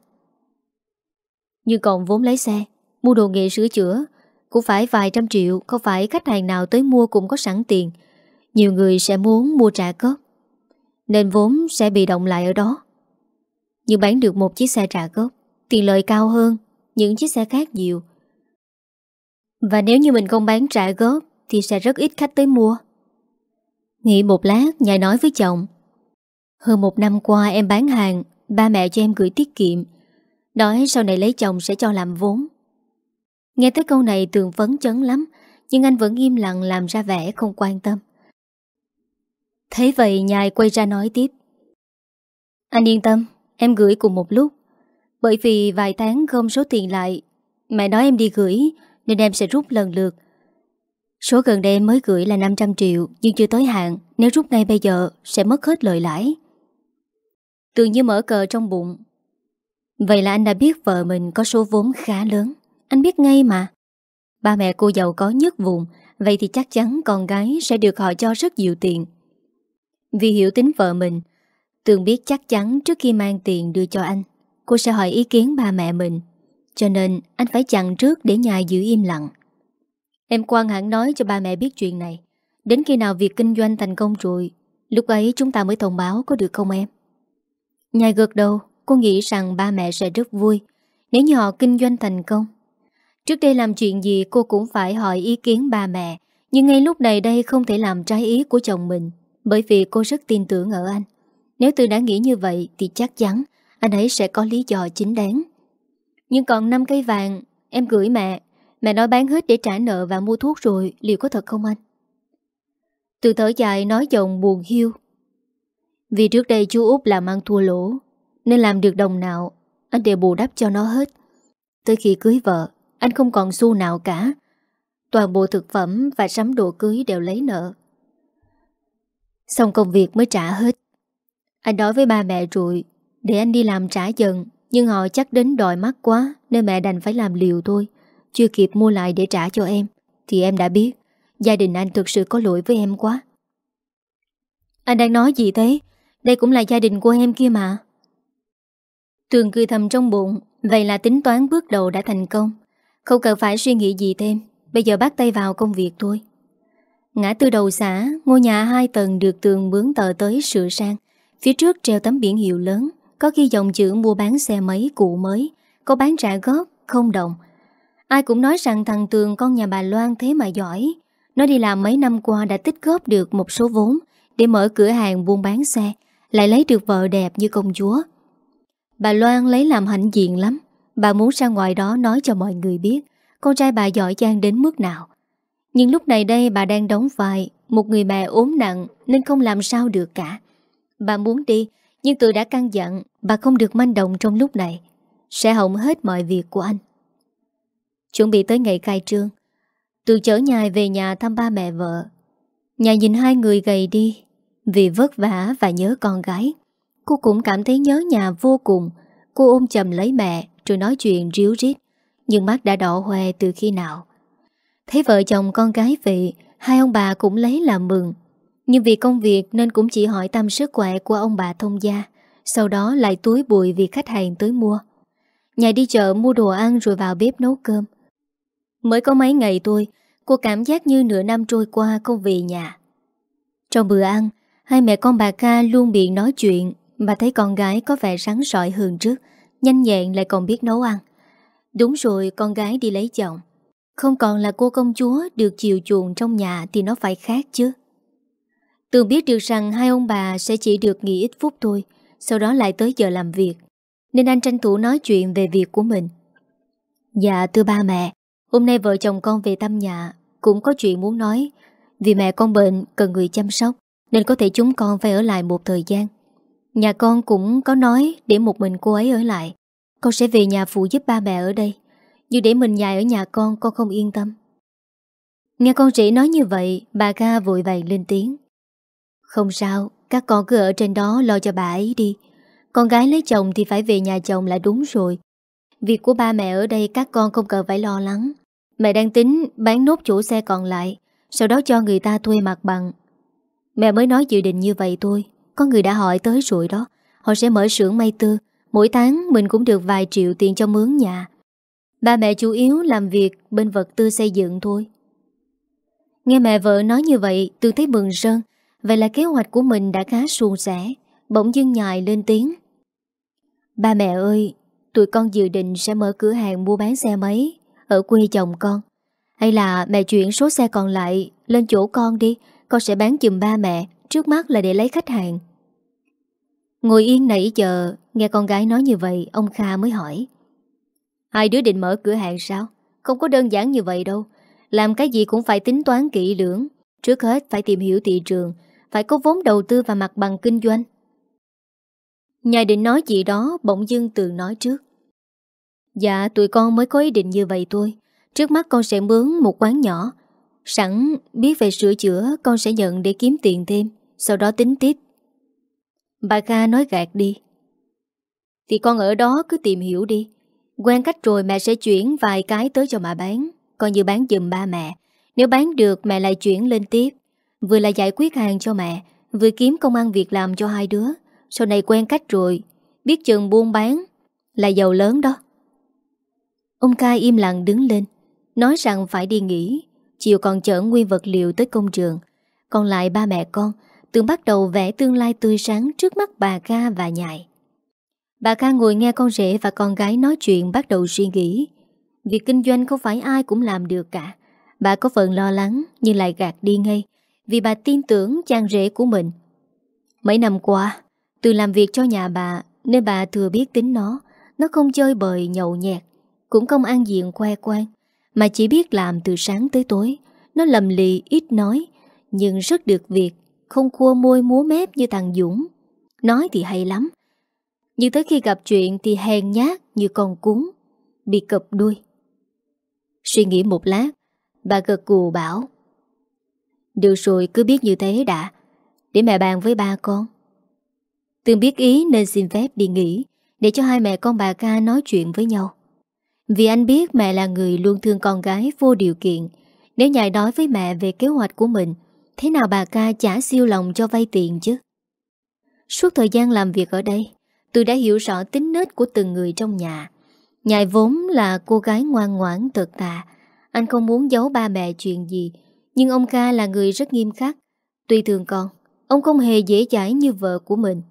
Nhưng còn vốn lấy xe Mua đồ nghề sửa chữa, Cũng phải vài trăm triệu Không phải khách hàng nào tới mua cũng có sẵn tiền. Nhiều người sẽ muốn mua trả góp, Nên vốn sẽ bị động lại ở đó. Nhưng bán được một chiếc xe trả góp, Tiền lợi cao hơn Những chiếc xe khác nhiều. Và nếu như mình không bán trả góp, Thì sẽ rất ít khách tới mua. Nghĩ một lát Nhài nói với chồng, Hơn một năm qua em bán hàng, Ba mẹ cho em gửi tiết kiệm, Nói sau này lấy chồng sẽ cho làm vốn. Nghe tới câu này tường phấn chấn lắm, Nhưng anh vẫn im lặng làm ra vẻ không quan tâm. Thế vậy nhài quay ra nói tiếp. Anh yên tâm, Em gửi cùng một lúc. Bởi vì vài tháng không số tiền lại, Mẹ nói em đi gửi, Nên em sẽ rút lần lượt. Số gần đây em mới gửi là 500 triệu, Nhưng chưa tới hạn, Nếu rút ngay bây giờ, sẽ mất hết lợi lãi. Tường như mở cờ trong bụng. Vậy là anh đã biết vợ mình có số vốn khá lớn anh biết ngay mà. Ba mẹ cô giàu có nhất vùng, Vậy thì chắc chắn con gái sẽ được họ cho rất nhiều tiền. Vì hiểu tính vợ mình, Tường biết chắc chắn trước khi mang tiền đưa cho anh, Cô sẽ hỏi ý kiến ba mẹ mình. Cho nên, anh phải chặn trước để nhà giữ im lặng. Em quan hẳn nói cho ba mẹ biết chuyện này. Đến khi nào việc kinh doanh thành công rồi, Lúc ấy chúng ta mới thông báo có được không em? Nhài gật đầu, Cô nghĩ rằng ba mẹ sẽ rất vui Nếu như họ kinh doanh thành công. Trước đây làm chuyện gì cô cũng phải hỏi ý kiến ba mẹ, Nhưng ngay lúc này đây không thể làm trái ý của chồng mình, Bởi vì cô rất tin tưởng ở anh. Nếu từ đã nghĩ như vậy Thì chắc chắn anh ấy sẽ có lý do chính đáng. Nhưng còn 5 cây vàng, Em gửi mẹ Mẹ nói bán hết để trả nợ và mua thuốc rồi, Liệu có thật không anh? Từ thở dài nói giọng buồn hiu. Vì trước đây chú Út làm ăn thua lỗ, Nên làm được đồng nào, Anh đều bù đắp cho nó hết. Tới khi cưới vợ anh không còn xu nào cả. Toàn bộ thực phẩm và sắm đồ cưới đều lấy nợ. Xong công việc mới trả hết. Anh nói với ba mẹ rồi, Để anh đi làm trả dần, Nhưng họ chắc đến đòi mắc quá, Nên mẹ đành phải làm liều thôi. Chưa kịp mua lại để trả cho em, Thì em đã biết, Gia đình anh thực sự có lỗi với em quá. Anh đang nói gì thế? Đây cũng là gia đình của em kia mà. Tường cười thầm trong bụng, Vậy là tính toán bước đầu đã thành công không cần phải suy nghĩ gì thêm. Bây giờ bắt tay vào công việc thôi. Ngã tư đầu xã, Ngôi nhà hai tầng được tường bướng tờ tới sửa sang. Phía trước treo tấm biển hiệu lớn, Có ghi dòng chữ mua bán xe máy cụ mới, Có bán trả góp, Không đồng. Ai cũng nói rằng thằng Tường con nhà bà Loan thế mà giỏi. Nó đi làm mấy năm qua đã tích góp được một số vốn Để mở cửa hàng buôn bán xe, Lại lấy được vợ đẹp như công chúa. Bà Loan lấy làm hạnh diện lắm. Bà muốn ra ngoài đó nói cho mọi người biết Con trai bà giỏi giang đến mức nào. Nhưng lúc này đây bà đang đóng vai, Một người mẹ ốm nặng Nên không làm sao được cả. Bà muốn đi, Nhưng tôi đã căn dặn Bà không được manh động trong lúc này. Sẽ hỏng hết mọi việc của anh. Chuẩn bị tới ngày khai trương Từ chở nhài về nhà thăm ba mẹ vợ. Nhà nhìn hai người gầy đi, Vì vất vả và nhớ con gái. Cô cũng cảm thấy nhớ nhà vô cùng, Cô ôm chầm lấy mẹ rồi nói chuyện ríu rít, Nhưng mắt đã đỏ hoe từ khi nào. Thấy vợ chồng con gái về, Hai ông bà cũng lấy làm mừng. Nhưng vì công việc nên cũng chỉ hỏi tâm sức khỏe của ông bà thông gia, Sau đó lại túi bụi vì khách hàng tới mua. Nhà đi chợ mua đồ ăn rồi vào bếp nấu cơm. Mới có mấy ngày tôi Cô cảm giác như nửa năm trôi qua không về nhà. Trong bữa ăn, Hai mẹ con bà ca luôn bị nói chuyện Bà thấy con gái có vẻ rắn sỏi hơn trước. Nhanh nhẹn lại còn biết nấu ăn. Đúng rồi, con gái đi lấy chồng. Không còn là cô công chúa Được chiều chuộng trong nhà Thì nó phải khác chứ. Tường biết được rằng hai ông bà Sẽ chỉ được nghỉ ít phút thôi, Sau đó lại tới giờ làm việc, Nên anh tranh thủ nói chuyện về việc của mình. Dạ thưa ba mẹ, Hôm nay vợ chồng con về thăm nhà, Cũng có chuyện muốn nói. Vì mẹ con bệnh, cần người chăm sóc, Nên có thể chúng con phải ở lại một thời gian. Nhà con cũng có nói Để một mình cô ấy ở lại. Con sẽ về nhà phụ giúp ba mẹ ở đây. Nhưng để mình dài ở nhà con Con không yên tâm. Nghe con rể nói như vậy, Bà ca vội vàng lên tiếng. Không sao, Các con cứ ở trên đó lo cho bà ấy đi. Con gái lấy chồng thì phải về nhà chồng là đúng rồi. Việc của ba mẹ ở đây các con không cần phải lo lắng. Mẹ đang tính bán nốt chủ xe còn lại, Sau đó cho người ta thuê mặt bằng. Mẹ mới nói dự định như vậy thôi. Có người đã hỏi tới rồi đó. Họ sẽ mở xưởng may tư Mỗi tháng, mình cũng được vài triệu tiền cho mướn nhà. Ba mẹ chủ yếu làm việc bên vật tư xây dựng thôi. Nghe mẹ vợ nói như vậy, Tôi thấy mừng sơn Vậy là kế hoạch của mình đã khá suôn sẻ. Bỗng dưng nhài lên tiếng. Ba mẹ ơi, Tụi con dự định sẽ mở cửa hàng mua bán xe máy Ở quê chồng con. Hay là mẹ chuyển số xe còn lại Lên chỗ con đi. Con sẽ bán chùm ba mẹ. Trước mắt là để lấy khách hàng. Ngồi yên nãy giờ, Nghe con gái nói như vậy, Ông Kha mới hỏi. Hai đứa định mở cửa hàng sao? Không có đơn giản như vậy đâu. Làm cái gì cũng phải tính toán kỹ lưỡng. Trước hết phải tìm hiểu thị trường, Phải có vốn đầu tư và mặt bằng kinh doanh. Nhà định nói gì đó, Bỗng dưng từ nói trước. Dạ tụi con mới có ý định như vậy thôi. Trước mắt con sẽ mướn một quán nhỏ. Sẵn biết về sửa chữa, Con sẽ nhận để kiếm tiền thêm. Sau đó tính tiếp. Bà Kha nói gạt đi. Thì con ở đó cứ tìm hiểu đi. Quen cách rồi mẹ sẽ chuyển vài cái tới cho mà bán. Coi như bán giùm ba mẹ. Nếu bán được, mẹ lại chuyển lên tiếp. Vừa là giải quyết hàng cho mẹ, Vừa kiếm công ăn việc làm cho hai đứa. Sau này quen cách rồi, Biết chừng buôn bán Là giàu lớn đó. Ông ca im lặng đứng lên, Nói rằng phải đi nghỉ, Chiều còn chở nguyên vật liệu tới công trường. Còn lại ba mẹ con Tường bắt đầu vẽ tương lai tươi sáng Trước mắt bà ca và nhại. Bà ca ngồi nghe con rể và con gái nói chuyện Bắt đầu suy nghĩ. Việc kinh doanh không phải ai cũng làm được cả. Bà có phần lo lắng, Nhưng lại gạt đi ngay, Vì bà tin tưởng chàng rể của mình. Mấy năm qua, Từ làm việc cho nhà bà, Nên bà thừa biết tính nó. Nó không chơi bời, nhậu nhẹt, cũng không ăn diện khoe quan Mà chỉ biết làm từ sáng tới tối. Nó lầm lì, ít nói, Nhưng rất được việc. Không khua môi múa mép như thằng Dũng. Nói thì hay lắm, Nhưng tới khi gặp chuyện thì hèn nhát như con cún, Bị cập đuôi. Suy nghĩ một lát, Bà gật cù bảo, Được rồi, cứ biết như thế đã, Để mẹ bàn với ba con. Từng biết ý nên xin phép đi nghỉ, Để cho hai mẹ con bà ca nói chuyện với nhau. Vì anh biết mẹ là người luôn thương con gái vô điều kiện, Nếu nhài nói với mẹ về kế hoạch của mình Thế nào bà ca trả siêu lòng cho vay tiền chứ Suốt thời gian làm việc ở đây Tôi đã hiểu rõ tính nết của từng người trong nhà Nhài vốn là cô gái ngoan ngoãn thật tà Anh không muốn giấu ba mẹ chuyện gì Nhưng ông ca là người rất nghiêm khắc Tuy thường con Ông không hề dễ dãi như vợ của mình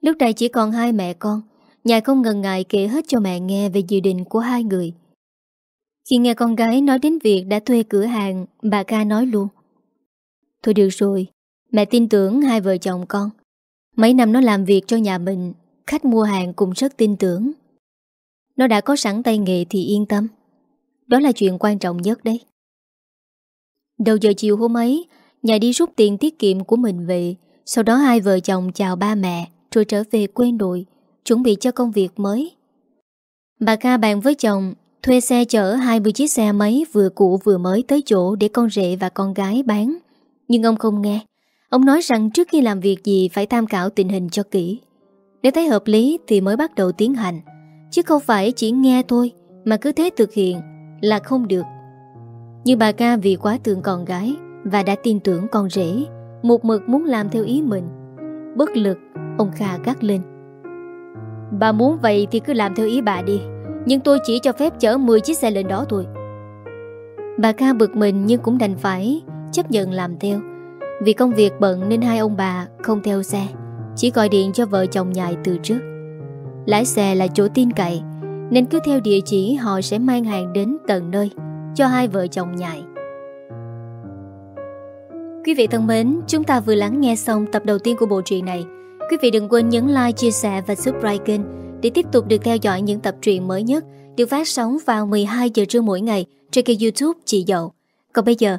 Lúc này chỉ còn hai mẹ con Nhài không ngần ngại kể hết cho mẹ nghe về dự định của hai người. Khi nghe con gái nói đến việc đã thuê cửa hàng, bà ca nói luôn. Thôi được rồi, mẹ tin tưởng hai vợ chồng con. Mấy năm nó làm việc cho nhà mình, khách mua hàng cũng rất tin tưởng. Nó đã có sẵn tay nghề thì yên tâm. Đó là chuyện quan trọng nhất đấy. Đầu giờ chiều hôm ấy, nhà đi rút tiền tiết kiệm của mình về, sau đó hai vợ chồng chào ba mẹ, rồi trở về quê nội, chuẩn bị cho công việc mới. Bà Kha bàn với chồng thuê xe chở 20 chiếc xe máy vừa cũ vừa mới tới chỗ để con rể và con gái bán. Nhưng ông không nghe. Ông nói rằng trước khi làm việc gì phải tham khảo tình hình cho kỹ. Nếu thấy hợp lý thì mới bắt đầu tiến hành. Chứ không phải chỉ nghe thôi mà cứ thế thực hiện là không được. Nhưng bà ca vì quá thương con gái và đã tin tưởng con rể, một mực muốn làm theo ý mình. Bất lực, ông Kha gắt lên. Bà muốn vậy thì cứ làm theo ý bà đi Nhưng tôi chỉ cho phép chở 10 chiếc xe lên đó thôi Bà ca bực mình nhưng cũng đành phải Chấp nhận làm theo. Vì công việc bận nên hai ông bà không theo xe Chỉ gọi điện cho vợ chồng nhài từ trước. Lái xe là chỗ tin cậy Nên cứ theo địa chỉ họ sẽ mang hàng đến tận nơi Cho hai vợ chồng nhài. Quý vị thân mến, chúng ta vừa lắng nghe xong tập đầu tiên của bộ truyện này. Quý vị đừng quên nhấn like, chia sẻ và subscribe kênh để tiếp tục được theo dõi những tập truyện mới nhất được phát sóng vào 12 giờ trưa mỗi ngày trên kênh youtube Chị Dậu. Còn bây giờ,